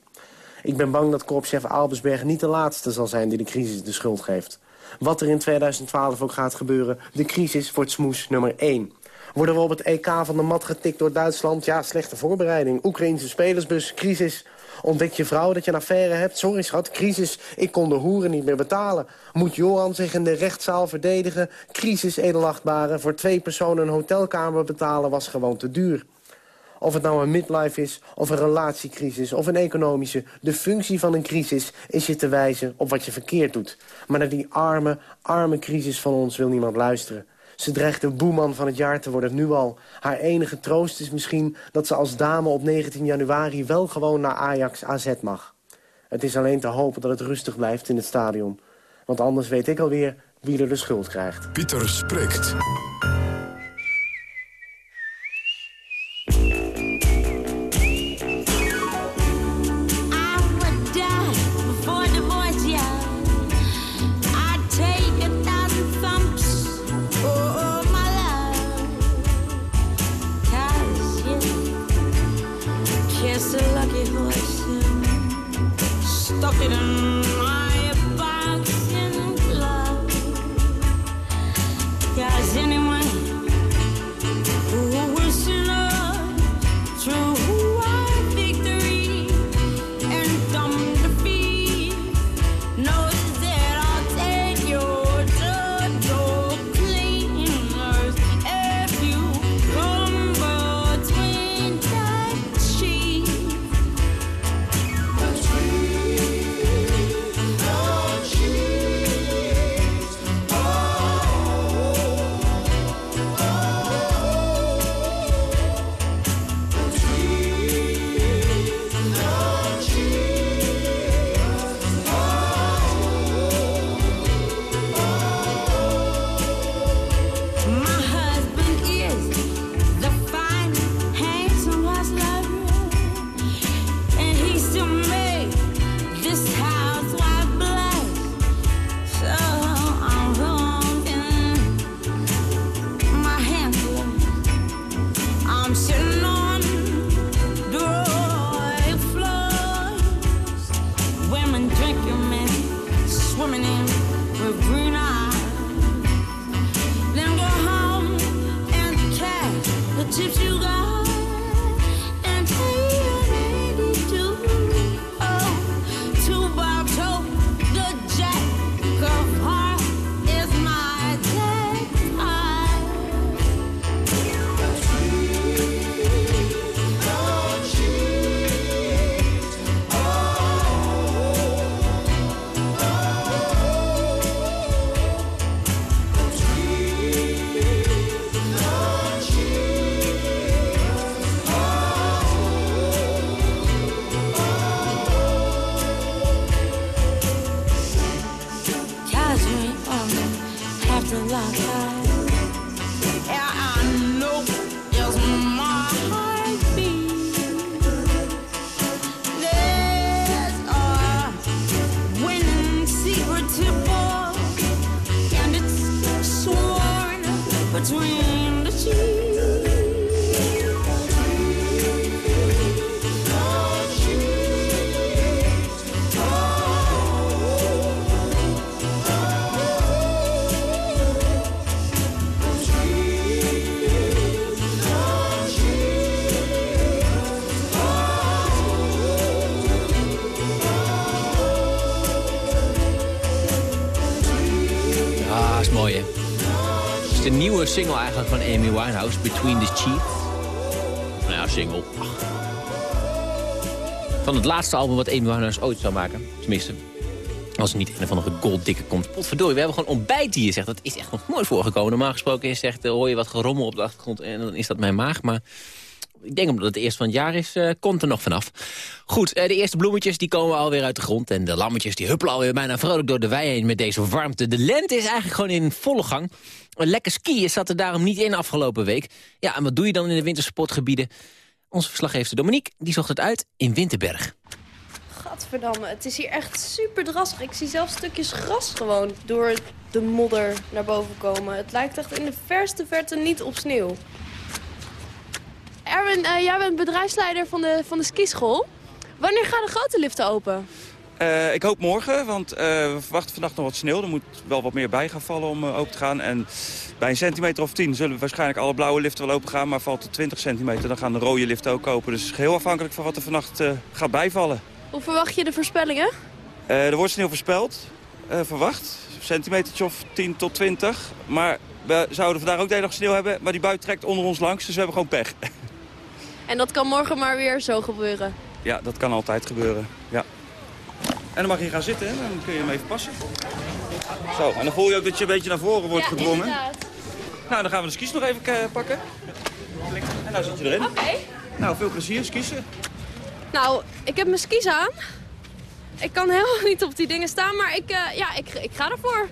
Ik ben bang dat korpschef Albersberg niet de laatste zal zijn die de crisis de schuld geeft. Wat er in 2012 ook gaat gebeuren, de crisis wordt smoes nummer 1. Worden we op het EK van de mat getikt door Duitsland? Ja, slechte voorbereiding. Oekraïnse spelersbus, crisis. Ontdek je vrouw dat je een affaire hebt? Sorry schat, crisis. Ik kon de hoeren niet meer betalen. Moet Johan zich in de rechtszaal verdedigen? Crisis, edelachtbare. Voor twee personen een hotelkamer betalen was gewoon te duur. Of het nou een midlife is, of een relatiecrisis, of een economische. De functie van een crisis is je te wijzen op wat je verkeerd doet. Maar naar die arme, arme crisis van ons wil niemand luisteren. Ze dreigt de boeman van het jaar te worden, nu al. Haar enige troost is misschien dat ze als dame op 19 januari... wel gewoon naar Ajax AZ mag. Het is alleen te hopen dat het rustig blijft in het stadion. Want anders weet ik alweer wie er de schuld krijgt. Pieter spreekt. Single eigenlijk van Amy Winehouse, Between the Sheets. Nou ja, single. Van het laatste album wat Amy Winehouse ooit zou maken. Tenminste, als er niet een of andere golddikke komt. Potverdorie, we hebben gewoon ontbijt hier, zegt. Dat is echt nog nooit voorgekomen. Normaal gesproken is, zegt, eh, hoor je wat gerommel op de achtergrond en dan is dat mijn maag. Maar ik denk omdat het eerst van het jaar is, eh, komt er nog vanaf. Goed, eh, de eerste bloemetjes die komen alweer uit de grond. En de lammetjes die huppelen alweer bijna vrolijk door de wei heen met deze warmte. De lente is eigenlijk gewoon in volle gang. Een lekker skiën zat er daarom niet in afgelopen week. Ja, en wat doe je dan in de wintersportgebieden? Onze verslaggever Dominique, die zocht het uit in Winterberg. Gadverdamme, het is hier echt super drassig. Ik zie zelfs stukjes gras gewoon door de modder naar boven komen. Het lijkt echt in de verste verte niet op sneeuw. Erwin, eh, jij bent bedrijfsleider van de, van de skischool. Wanneer gaan de grote liften open? Eh, ik hoop morgen, want eh, we verwachten vannacht nog wat sneeuw. Er moet wel wat meer bij gaan vallen om eh, open te gaan. En bij een centimeter of 10 zullen waarschijnlijk alle blauwe liften wel open gaan. Maar valt er 20 centimeter, dan gaan de rode liften ook open. Dus heel afhankelijk van wat er vannacht gaat bijvallen. Hoe verwacht je de voorspellingen? Er wordt sneeuw voorspeld, verwacht. Een centimetertje of 10 tot 20. Maar we zouden vandaag ook de hele dag sneeuw hebben. Maar die bui trekt onder ons langs, dus we hebben gewoon pech. En dat kan morgen maar weer zo gebeuren. Ja, dat kan altijd gebeuren. Ja. En dan mag je gaan zitten en dan kun je hem even passen. Zo, en dan voel je ook dat je een beetje naar voren wordt ja, gedrongen. inderdaad. Nou, dan gaan we de skis nog even eh, pakken. En nou zit je erin. Oké. Nou, veel plezier, skiezen. Nou, ik heb mijn skis aan. Ik kan helemaal niet op die dingen staan, maar ik, eh, ja, ik, ik ga ervoor.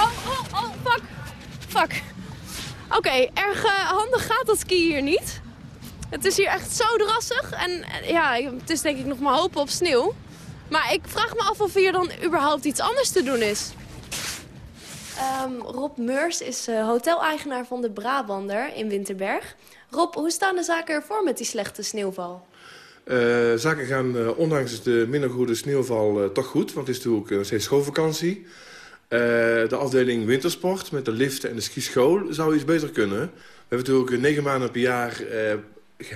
Oh, oh, oh, fuck. Fuck. Oké, erg eh, handig gaat dat ski hier niet. Het is hier echt zo drassig. En eh, ja, het is denk ik nog maar hopen op sneeuw. Maar ik vraag me af of hier dan überhaupt iets anders te doen is. Ehm, Rob Meurs is uh, hoteleigenaar van de Brabander in Winterberg. Rob, hoe staan de zaken ervoor met die slechte sneeuwval? Uh, zaken gaan uh, ondanks de minder goede sneeuwval uh, toch goed. Want het is natuurlijk nog steeds schoolvakantie. De afdeling wintersport met de liften en de skischool zou iets beter kunnen. We hebben natuurlijk negen maanden per jaar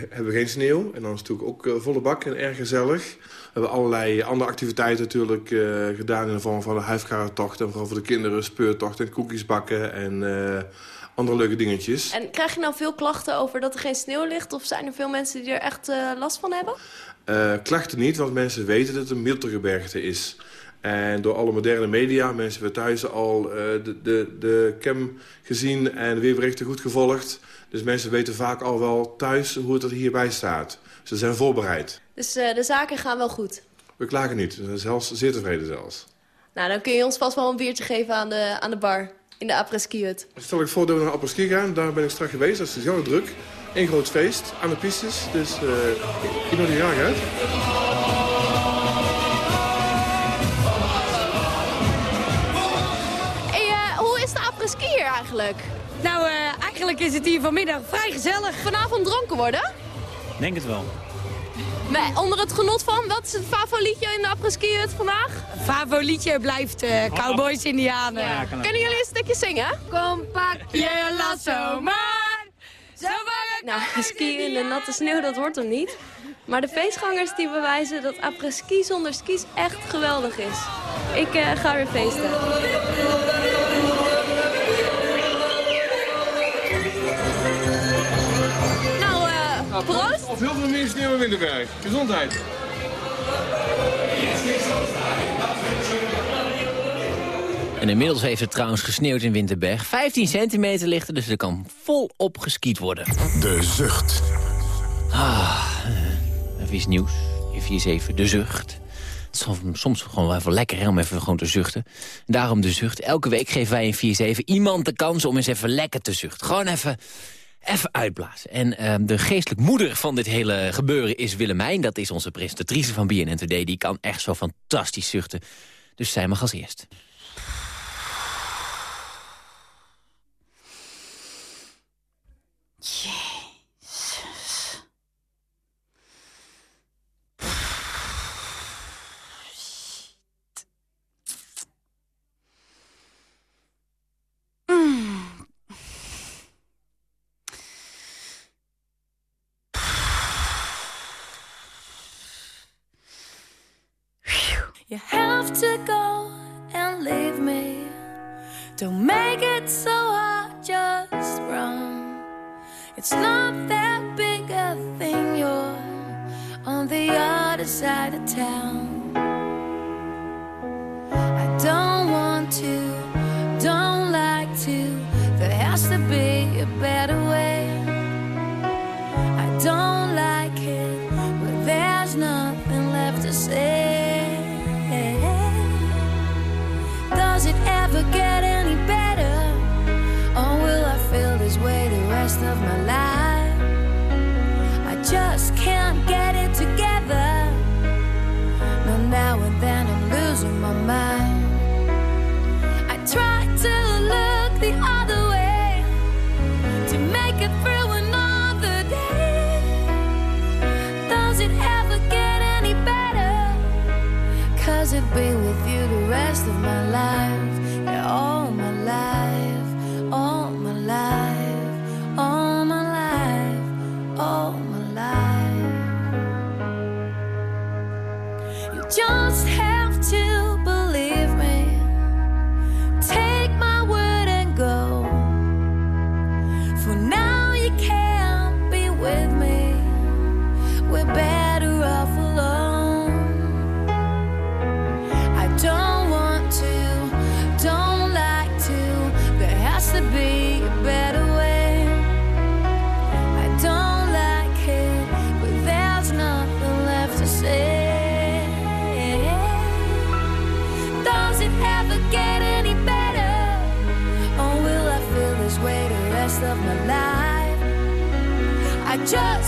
hebben we geen sneeuw. En dan is het natuurlijk ook volle bak en erg gezellig. We hebben allerlei andere activiteiten natuurlijk gedaan in de vorm van een huifkarentocht. En vooral voor de kinderen speurtocht en koekjes bakken en andere leuke dingetjes. En krijg je nou veel klachten over dat er geen sneeuw ligt? Of zijn er veel mensen die er echt uh, last van hebben? Uh, klachten niet, want mensen weten dat het een miltergebergte is. En door alle moderne media, mensen hebben thuis al uh, de, de, de cam gezien en weerberichten goed gevolgd. Dus mensen weten vaak al wel thuis hoe het er hierbij staat. Ze zijn voorbereid. Dus de zaken gaan wel goed? We klagen niet, we zijn zelfs zeer tevreden zelfs. Nou, dan kun je ons vast wel een biertje geven aan de, aan de bar. In de après-ski-hut. Stel ik voor dat we naar après-ski gaan. Daar ben ik straks geweest. Dat is heel druk. Eén groot feest aan de pistes. Dus uh, ik nodig je graag uit. Eigenlijk? Nou, uh, eigenlijk is het hier vanmiddag vrij gezellig. Vanavond dronken worden? Denk het wel. Nee, onder het genot van, wat is het favorietje in de après-ski hut vandaag? Favorietje blijft uh, Cowboys Indianen. Ja, Kunnen jullie een stukje zingen? Kom pak je lasso maar. Zo nou, skiën in de natte sneeuw, dat wordt hem niet. Maar de feestgangers die bewijzen dat après-ski zonder skis echt geweldig is. Ik uh, ga weer feesten. Veel van veel mensen in Winterberg. Gezondheid. En inmiddels heeft het trouwens gesneeuwd in Winterberg. 15 centimeter ligt er, dus er kan volop geskiet worden. De zucht. Ah, eh, even iets nieuws. Even iets even de zucht. Soms gewoon wel even lekker hè, om even gewoon te zuchten. Daarom de zucht. Elke week geven wij in 4-7 iemand de kans om eens even lekker te zuchten. Gewoon even even uitblazen. En ehm, de geestelijk moeder van dit hele gebeuren is Willemijn. Dat is onze presentatrice van BNN Die kan echt zo fantastisch zuchten. Dus zij mag als eerst. just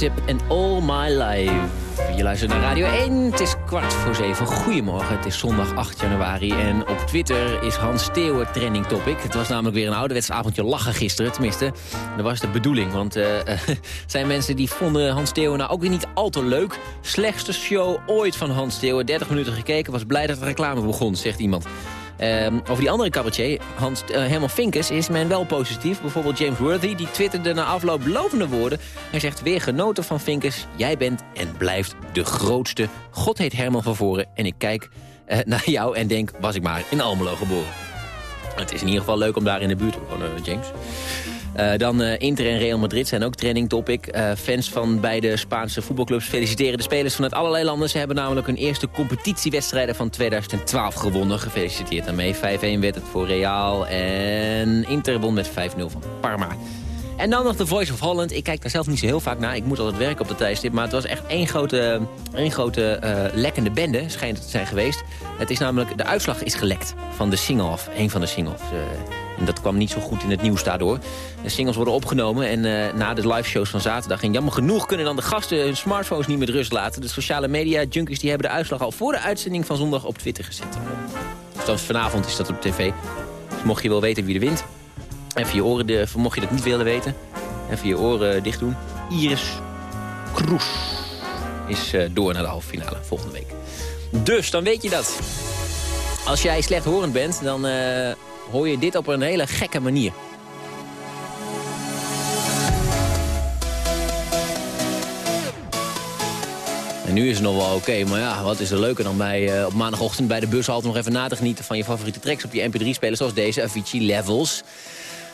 And All My Life. Je luistert naar Radio 1, het is kwart voor zeven. Goedemorgen, het is zondag 8 januari en op Twitter is Hans Theeuwen trending topic. Het was namelijk weer een ouderwets avondje lachen gisteren, tenminste. Dat was de bedoeling, want uh, zijn mensen die vonden Hans Steeuwen nou ook weer niet al te leuk. Slechtste show ooit van Hans Steeuwen, 30 minuten gekeken, was blij dat de reclame begon, zegt iemand. Ehm, over die andere cabaretier, Hans, uh, Herman is men wel positief. Bijvoorbeeld James Worthy, die twitterde na afloop lovende woorden. Hij zegt weer genoten van Finkes. Jij bent en blijft de grootste. God heet Herman van voren en ik kijk eh, naar jou en denk, was ik maar in Almelo geboren. Het is in ieder geval leuk om daar in de buurt te wonen, James. Uh, dan uh, Inter en Real Madrid zijn ook trending topic. Uh, fans van beide Spaanse voetbalclubs feliciteren de spelers vanuit allerlei landen. Ze hebben namelijk hun eerste competitiewedstrijden van 2012 gewonnen. Gefeliciteerd daarmee. 5-1 werd het voor Real en Inter won met 5-0 van Parma. En dan nog The Voice of Holland. Ik kijk daar zelf niet zo heel vaak naar. Ik moet altijd werken op de tijdstip. Maar het was echt één grote, één grote lekkende bende, schijnt het te zijn geweest. Het is namelijk, de uitslag is gelekt van de single-off. Een van de. Uh, en dat kwam niet zo goed in het nieuws daardoor. De singles worden opgenomen en uh, na de live shows van zaterdag... en jammer genoeg kunnen dan de gasten hun smartphones niet met rust laten. De sociale media junkies die hebben de uitslag al voor de uitzending van zondag op Twitter gezet. Dus vanavond is dat op tv. Dus mocht je wel weten wie er wint... Even je oren, de, mocht je dat niet willen weten, even je oren dicht doen. Iris Kroes is uh, door naar de halve finale volgende week. Dus, dan weet je dat. Als jij slechthorend bent, dan hoor je dit op een hele gekke manier. En nu is het nog wel oké, maar ja, wat is er leuker dan bij, uh, op maandagochtend bij de bushalte nog even na te genieten van je favoriete tracks op je mp3-speler, zoals deze, Avicii Levels.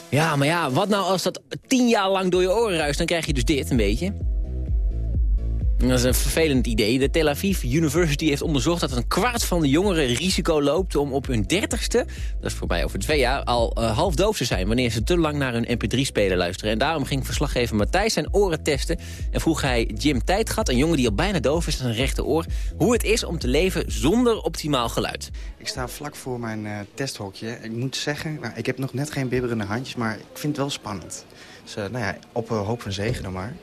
Ja, maar ja, wat nou als dat tien jaar lang door je oren ruist? Dan krijg je dus dit een beetje. Dat is een vervelend idee. De Tel Aviv University heeft onderzocht dat een kwart van de jongeren risico loopt om op hun dertigste, dat is voorbij over twee jaar, al uh, half doof te zijn wanneer ze te lang naar hun mp3-speler luisteren. En daarom ging verslaggever Matthijs zijn oren testen en vroeg hij Jim Tijdgat, een jongen die al bijna doof is aan zijn rechteroor, hoe het is om te leven zonder optimaal geluid. Ik sta vlak voor mijn uh, testhokje. Ik moet zeggen, nou, ik heb nog net geen bibberende handjes, maar ik vind het wel spannend. Dus uh, nou ja, op hoop van zegen dan maar.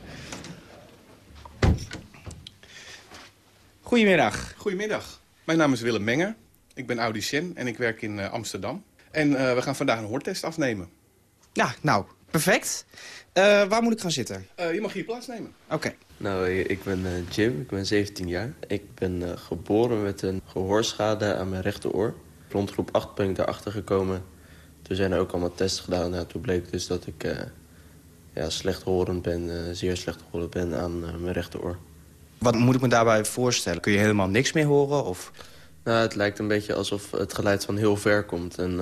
Goedemiddag. Goedemiddag. Mijn naam is Willem Menger. Ik ben audicien en ik werk in uh, Amsterdam. En uh, we gaan vandaag een hoortest afnemen. Ja, nou, perfect. Uh, waar moet ik gaan zitten? je mag hier plaatsnemen. Oké. Okay. Nou, ik ben Jim, ik ben 17 jaar. Ik ben geboren met een gehoorschade aan mijn rechteroor. Rond groep 8 ben ik daarachter gekomen. Toen zijn er ook allemaal tests gedaan. Nou, toen bleek dus dat ik ja, slechthorend ben, zeer slechthorend ben aan mijn rechteroor. Wat moet ik me daarbij voorstellen? Kun je helemaal niks meer horen? Of? Nou, het lijkt een beetje alsof het geluid van heel ver komt. En, uh,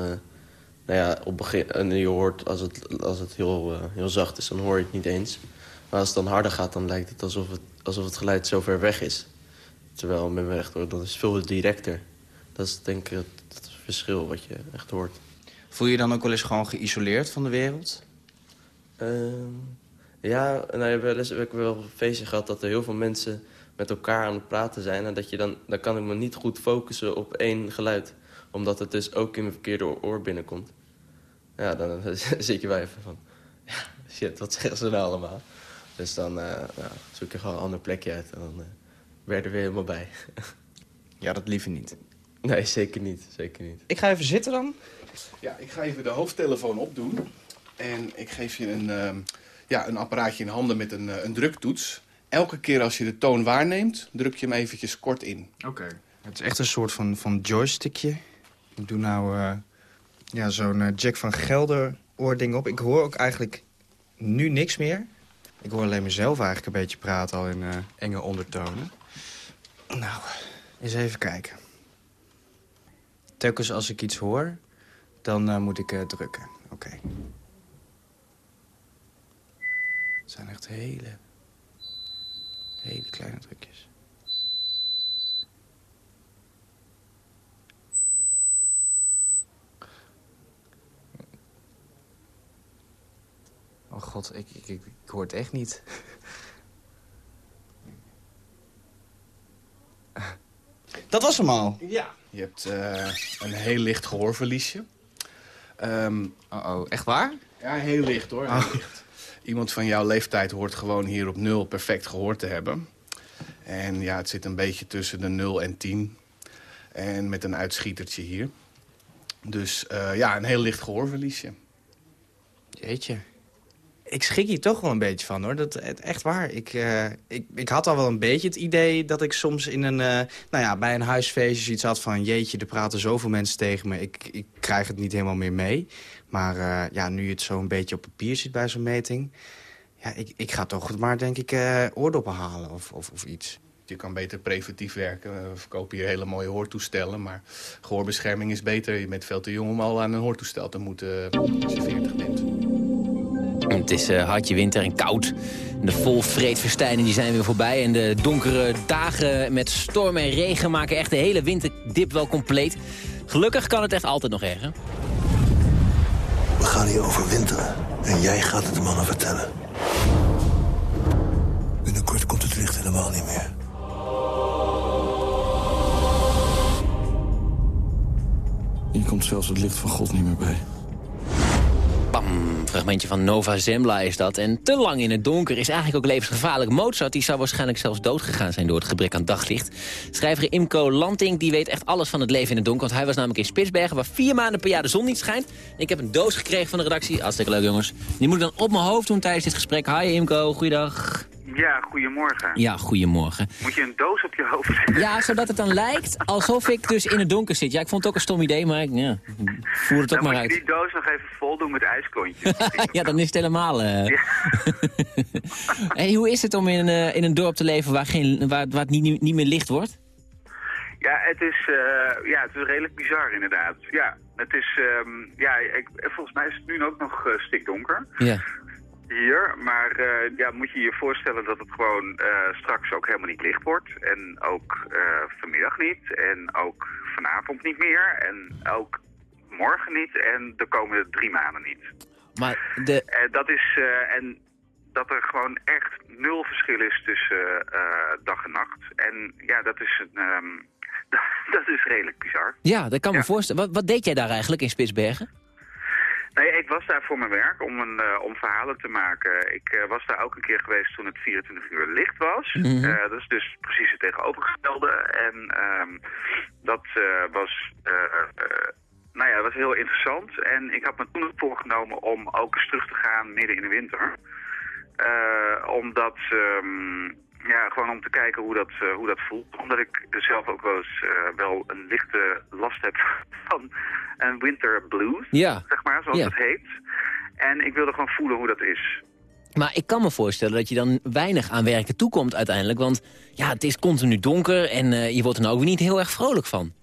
nou ja, op begin, en je hoort, als het, als het heel, uh, heel zacht is, dan hoor je het niet eens. Maar als het dan harder gaat, dan lijkt het alsof het, alsof het geluid zo ver weg is. Terwijl met mijn rechteroor, dat is veel directer. Dat is denk ik het, het verschil wat je echt hoort. Voel je je dan ook wel eens gewoon geïsoleerd van de wereld? Uh, ja, nou, je wel eens, ik wel een feestje gehad dat er heel veel mensen met elkaar aan het praten zijn. En dat je dan, dan kan ik me niet goed focussen op één geluid. Omdat het dus ook in mijn verkeerde oor binnenkomt. Ja, dan zit je bij even van... Ja, shit, wat zeggen ze nou allemaal? Dus dan uh, nou, zoek je gewoon een ander plekje uit. En dan uh, ben je er weer helemaal bij. ja, dat liever niet. Nee, zeker niet. Zeker niet. Ik ga even zitten dan. Ja, ik ga even de hoofdtelefoon opdoen. En ik geef je een, uh, ja, een apparaatje in handen met een, een druktoets. Elke keer als je de toon waarneemt, druk je hem eventjes kort in. Oké. Het is echt een soort van, van joystickje. Ik doe nou uh, ja, zo'n uh, Jack van Gelder oording op. Ik hoor ook eigenlijk nu niks meer. Ik hoor alleen mezelf eigenlijk een beetje praten al in enge ondertonen. Nou, eens even kijken. Telkens als ik iets hoor, dan moet ik drukken. Oké. Zijn echt hele Hele kleine drukjes. Oh god, ik, ik, ik, ik hoor het echt niet. Dat was hem al. Ja. Je hebt uh, een heel licht gehoorverliesje. Um, oh, oh, echt waar? Ja, heel licht hoor. Heel oh. licht. Iemand van jouw leeftijd hoort gewoon hier op nul perfect gehoord te hebben. En ja, het zit een beetje tussen de 0 en 10. En met een uitschietertje hier. Dus uh, ja, een heel licht gehoorverliesje. Jeetje. Ik schrik hier toch wel een beetje van, hoor. Dat, echt waar. Ik, uh, ik, ik had al wel een beetje het idee dat ik soms in een, uh, nou ja, bij een huisfeestje iets had van... jeetje, er praten zoveel mensen tegen me. Ik, ik krijg het niet helemaal meer mee. Maar uh, ja, nu het zo een beetje op papier ziet bij zo'n meting... Ja, ik, ik ga toch maar, denk ik, oordoppen halen of, of, of iets. Je kan beter preventief werken. We verkopen hier hele mooie hoortoestellen. Maar gehoorbescherming is beter. Je bent veel te jong om al aan een hoortoestel te moeten als je 40 bent. Het is eh, hartje winter en koud. De volvreedverstijnen die zijn weer voorbij. En de donkere dagen met storm en regen maken echt de hele winterdip wel compleet. Gelukkig kan het echt altijd nog erger. We gaan hier overwinteren. En jij gaat het de mannen vertellen. Binnenkort komt het licht helemaal niet meer. Hier komt zelfs het licht van God niet meer bij. Bam, fragmentje van Nova Zembla is dat. En te lang in het donker is eigenlijk ook levensgevaarlijk. Mozart die zou waarschijnlijk zelfs doodgegaan zijn door het gebrek aan daglicht. Schrijver Imco Lanting die weet echt alles van het leven in het donker. Want hij was namelijk in Spitsbergen waar vier maanden per jaar de zon niet schijnt. Ik heb een doos gekregen van de redactie. Hartstikke leuk jongens. Die moet ik dan op mijn hoofd doen tijdens dit gesprek. Hi Imco, goeiedag. Ja, goedemorgen. Ja, goedemorgen. Moet je een doos op je hoofd zetten? Ja, zodat het dan lijkt alsof ik dus in het donker zit. Ja, ik vond het ook een stom idee, maar ik ja, voer het ook Dan maar moet je uit. die doos nog even vol doen met ijsklontjes. ja, dan is het helemaal... eh. hey, hoe is het om in, eh, in een dorp te leven waar, geen, waar, waar het niet, niet meer licht wordt? Ja, het is, eh, ja, het is redelijk bizar inderdaad. Ja, het is, ehm, ja, ik, volgens mij is het nu ook nog stikdonker. Ja. Hier, maar eh, ja, moet je je voorstellen dat het gewoon eh, straks ook helemaal niet licht wordt. En ook eh, vanmiddag niet. En ook vanavond niet meer. En ook morgen niet. En de komende drie maanden niet. Maar de... Dat is, en dat er gewoon echt nul verschil is tussen dag en nacht. En ja, dat is, een, ehm, dat is redelijk bizar. Ja, dat kan me voorstellen. Wat, wat deed jij daar eigenlijk in Spitsbergen? Nee, ik was daar voor mijn werk om, een, eh, om verhalen te maken. Ik eh, was daar ook een keer geweest toen het 24 uur licht was. Mhm. Eh, dat is dus precies het tegenovergestelde. En ehm, dat was... nou ja, dat was heel interessant. En ik had me toen voorgenomen om ook eens terug te gaan midden in de winter. Omdat, ehm, ja, gewoon om te kijken hoe dat, eh, hoe dat voelt. Omdat ik zelf ook wel eens eh, wel een lichte last heb van een winter blues, Ja. zeg maar, zoals Ja. het heet. En ik wilde gewoon voelen hoe dat is. Maar ik kan me voorstellen dat je dan weinig aan werken toekomt uiteindelijk. Want ja, het is continu donker en eh, je wordt er nou ook weer niet heel erg vrolijk van.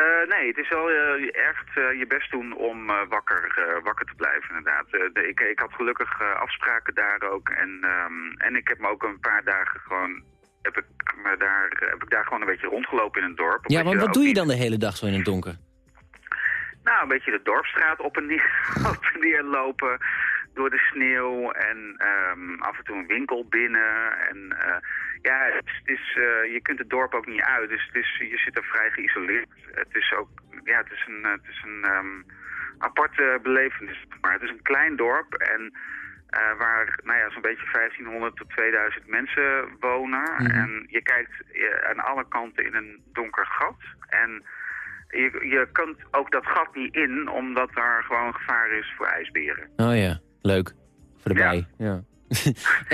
Eh, nee, het is wel echt eh, je best doen om eh, wakker, wakker te blijven, inderdaad. De- ik, ik had gelukkig afspraken daar ook. En, ehm, en ik heb me ook een paar dagen gewoon... Heb ik, me daar, heb ik daar gewoon een beetje rondgelopen in een dorp. Ja, want wat doe je dan de hele dag zo in het donker? Nou, een beetje de dorpsstraat op en neer, op en neer lopen door de sneeuw en ehm, af en toe een winkel binnen. En eh, ja, het is, het is, eh, je kunt het dorp ook niet uit, dus het is, je zit er vrij geïsoleerd. Het is ook, ja, het is een, het is een ehm, aparte belevenis. Maar het is een klein dorp en eh, waar nou ja, zo'n beetje 1500 tot 2000 mensen wonen. En je kijkt aan alle kanten in een donker gat. En je, je kunt ook dat gat niet in, omdat er gewoon gevaar is voor ijsberen. Oh ja, leuk. Voor de bij. Ja.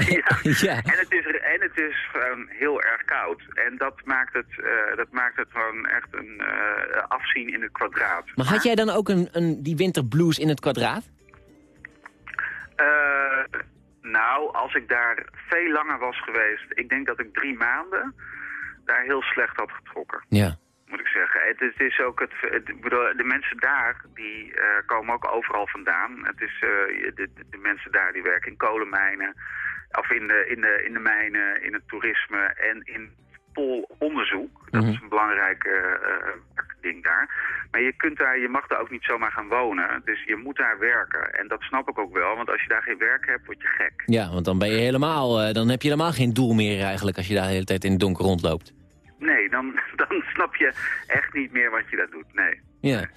ja. En, het is, en het is gewoon heel erg koud. En dat maakt het, eh, dat maakt het gewoon echt een eh, afzien in het kwadraat. Maar had jij dan ook een, een, die winterblues in het kwadraat? Eh, nou, als ik daar veel langer was geweest, ik denk dat ik drie maanden daar heel slecht had getrokken. Ja. Moet ik zeggen. Het, is- het is ook het, bedoel, de mensen daar, die eh, komen ook overal vandaan. Het is, eh, de, de, mensen daar die werken in kolenmijnen, of in de, in de, in de mijnen, in het toerisme en in polonderzoek. Dat is een belangrijk eh, ding daar. Maar je, kunt daar, je mag daar ook niet zomaar gaan wonen. Dus je moet daar werken. En dat snap ik ook wel, want als je daar geen werk hebt, word je gek. Ja, want dan ben je helemaal, dan heb je helemaal geen doel meer eigenlijk als je daar de hele tijd in het donker rondloopt. Nee, dan, dan snap je echt niet meer wat je daar doet. Nee. Ja.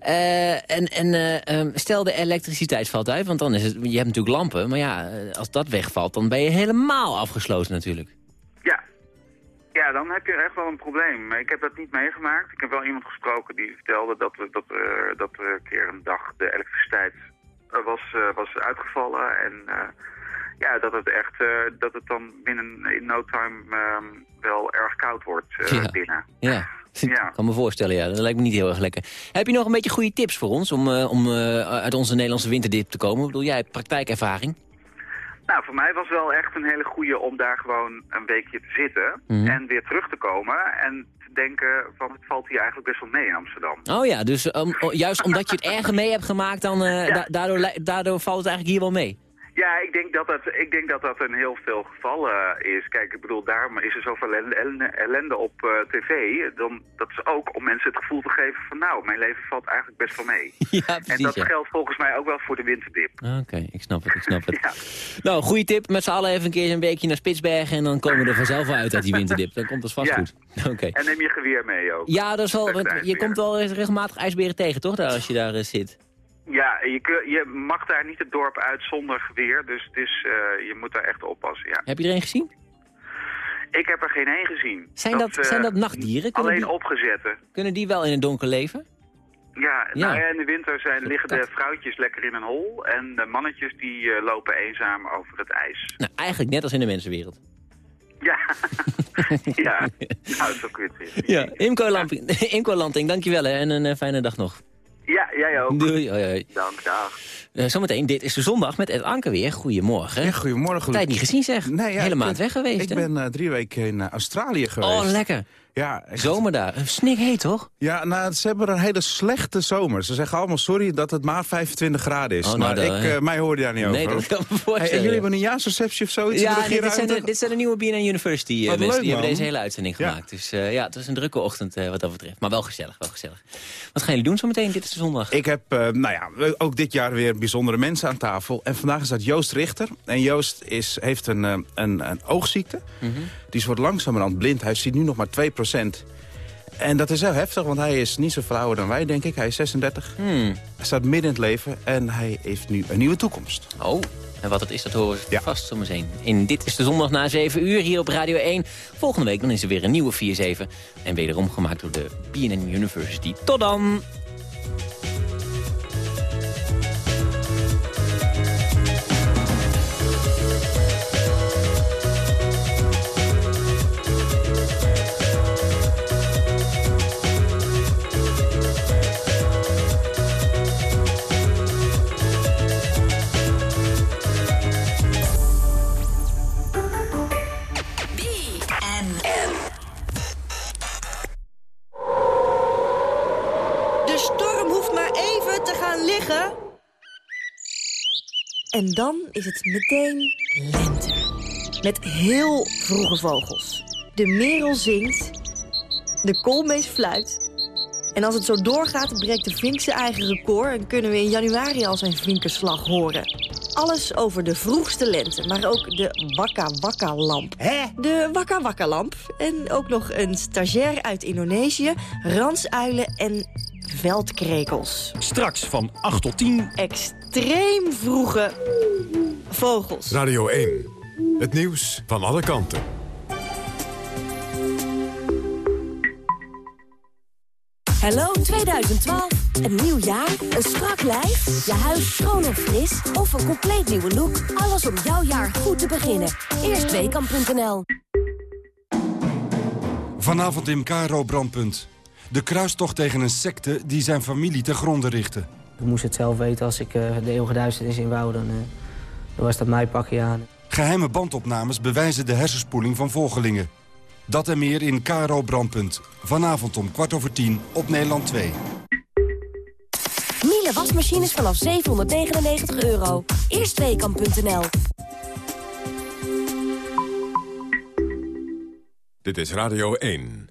Eh, en en eh, ehm, stel de elektriciteit valt uit, want dan is het, je hebt natuurlijk lampen, maar ja, eh, als dat wegvalt, dan ben je helemaal afgesloten natuurlijk. Ja. Ja, dan heb je echt wel een probleem. Ik heb dat niet meegemaakt. Ik heb wel iemand gesproken die vertelde dat, we, dat, eh, dat er een keer een dag de elektriciteit was, was uitgevallen. En ja, dat het echt, dat het dan binnen in no time ehm, wel erg koud wordt eh, Ja. binnen. Ja, Ja. ik kan me voorstellen, ja. Dat lijkt me niet heel erg lekker. Heb je nog een beetje goede tips voor ons om, eh, om eh, uit onze Nederlandse winterdip te komen? Ik bedoel, jij hebt praktijkervaring. Nou, voor mij was wel echt een hele goede om daar gewoon een weekje te zitten Mhm. en weer terug te komen en te denken van het valt hier eigenlijk best wel mee in Amsterdam. Oh ja, dus um, juist omdat je het erger mee hebt gemaakt, dan, uh, da daardoor, daardoor valt het eigenlijk hier wel mee. Ja, ik denk dat dat, ik denk dat, dat in heel veel gevallen is. Kijk, ik bedoel, daarom is er zoveel ellende, op uh, tv. Dan, dat is ook om mensen het gevoel te geven van nou, mijn leven valt eigenlijk best wel mee. Ja, precies, en dat ja. geldt volgens mij ook wel voor de winterdip. Oké, ik snap het, ik snap het. ja. Nou, goede tip. Met z'n allen even een keer een weekje naar Spitsbergen... en dan komen we er vanzelf wel uit uit die winterdip. Dan komt dat vast goed. Oké. En neem je geweer mee ook. Ja, dat is wel, want je komt wel regelmatig ijsberen tegen, toch, daar, als je daar uh, zit? Ja, je, je, mag daar niet het dorp uit zonder geweer, dus uh, je moet daar echt oppassen, ja. Heb je er een gezien? Ik heb er geen één gezien. Zijn dat, dat, zijn dat nachtdieren? Kunnen alleen die, opgezette. Kunnen die wel in het donker leven? Ja, ja. Nou ja in de winter zijn, liggen de vrouwtjes lekker in een hol en de mannetjes die uh, lopen eenzaam over het ijs. Nou, eigenlijk net als in de mensenwereld. Ja, ja. nou, zo kun je het Ja, Imco, Lamping, Imco Lanting, dankjewel hè, en een uh, fijne dag nog. Ja, jij ook. Doei, hoi, hoi. Dank, dag. Uh, zometeen, dit is de zondag met Ed Anker weer. Goedemorgen. Ja, goedemorgen. Tijd niet gezien zeg. Nee, ja, Hele maand ben, weg geweest. Ik hè? ben uh, drie weken in uh, Australië geweest. Oh, lekker. Ja, echt. Zomer daar. Snik heet, toch? Ja, nou, ze hebben een hele slechte zomer. Ze zeggen allemaal sorry dat het maar 25 graden is. Oh, maar nou, ik, uh, mij hoorde daar niet nee, over. Dat kan me voorstellen. Hey, en jullie hebben een jaarsreceptie of zoiets? Ja, nee, dit, zijn de, dit zijn de nieuwe BNN University uh, mensen. leuk, die hebben deze hele uitzending gemaakt. Dus uh, ja, het was een drukke ochtend wat dat betreft. Maar wel gezellig, wel gezellig. Wat gaan jullie doen zometeen? Dit is de zondag. Ik heb, nou ja, ook dit jaar weer bijzondere mensen aan tafel. En vandaag is dat Joost Richter. En Joost is, heeft een, een, een oogziekte. Mm -hmm. Die wordt langzamerhand blind. Hij ziet nu nog maar 2 en dat is heel heftig, want hij is niet zo ouder dan wij, denk ik. Hij is 36. Hmm. Hij staat midden in het leven en hij heeft nu een nieuwe toekomst. Oh, en wat het is, dat horen we ja. vast zometeen. In Dit is de zondag na 7 uur hier op Radio 1. Volgende week dan is er weer een nieuwe 4-7. En wederom gemaakt door de BNN University. Tot dan! En dan is het meteen lente. Met heel vroege vogels. De merel zingt. De koolmees fluit. En als het zo doorgaat, breekt de vink zijn eigen record... en kunnen we in januari al zijn vinkerslag horen. Alles over de vroegste lente, maar ook de Wakka Wakka lamp. Hè? De Wakka Wakka lamp. En ook nog een stagiair uit Indonesië, ransuilen en veldkrekels. Straks van 8 tot 10. Extreem vroege vogels. Radio 1. Het nieuws van alle kanten. Hallo 2012. Een nieuw jaar, een strak lijf, je huis schoon en fris... of een compleet nieuwe look. Alles om jouw jaar goed te beginnen. Eerstweekam.nl Vanavond in Karo Brandpunt. De kruistocht tegen een secte die zijn familie te gronden richtte. Ik moest het zelf weten als ik uh, de eeuwige duisternis in wou. Dan, uh, dan was dat mij pakje aan. Geheime bandopnames bewijzen de hersenspoeling van volgelingen. Dat en meer in Karo Brandpunt. Vanavond om kwart over tien op Nederland 2. Miele wasmachines vanaf 799 euro. Eerstweekam.nl Dit is Radio 1.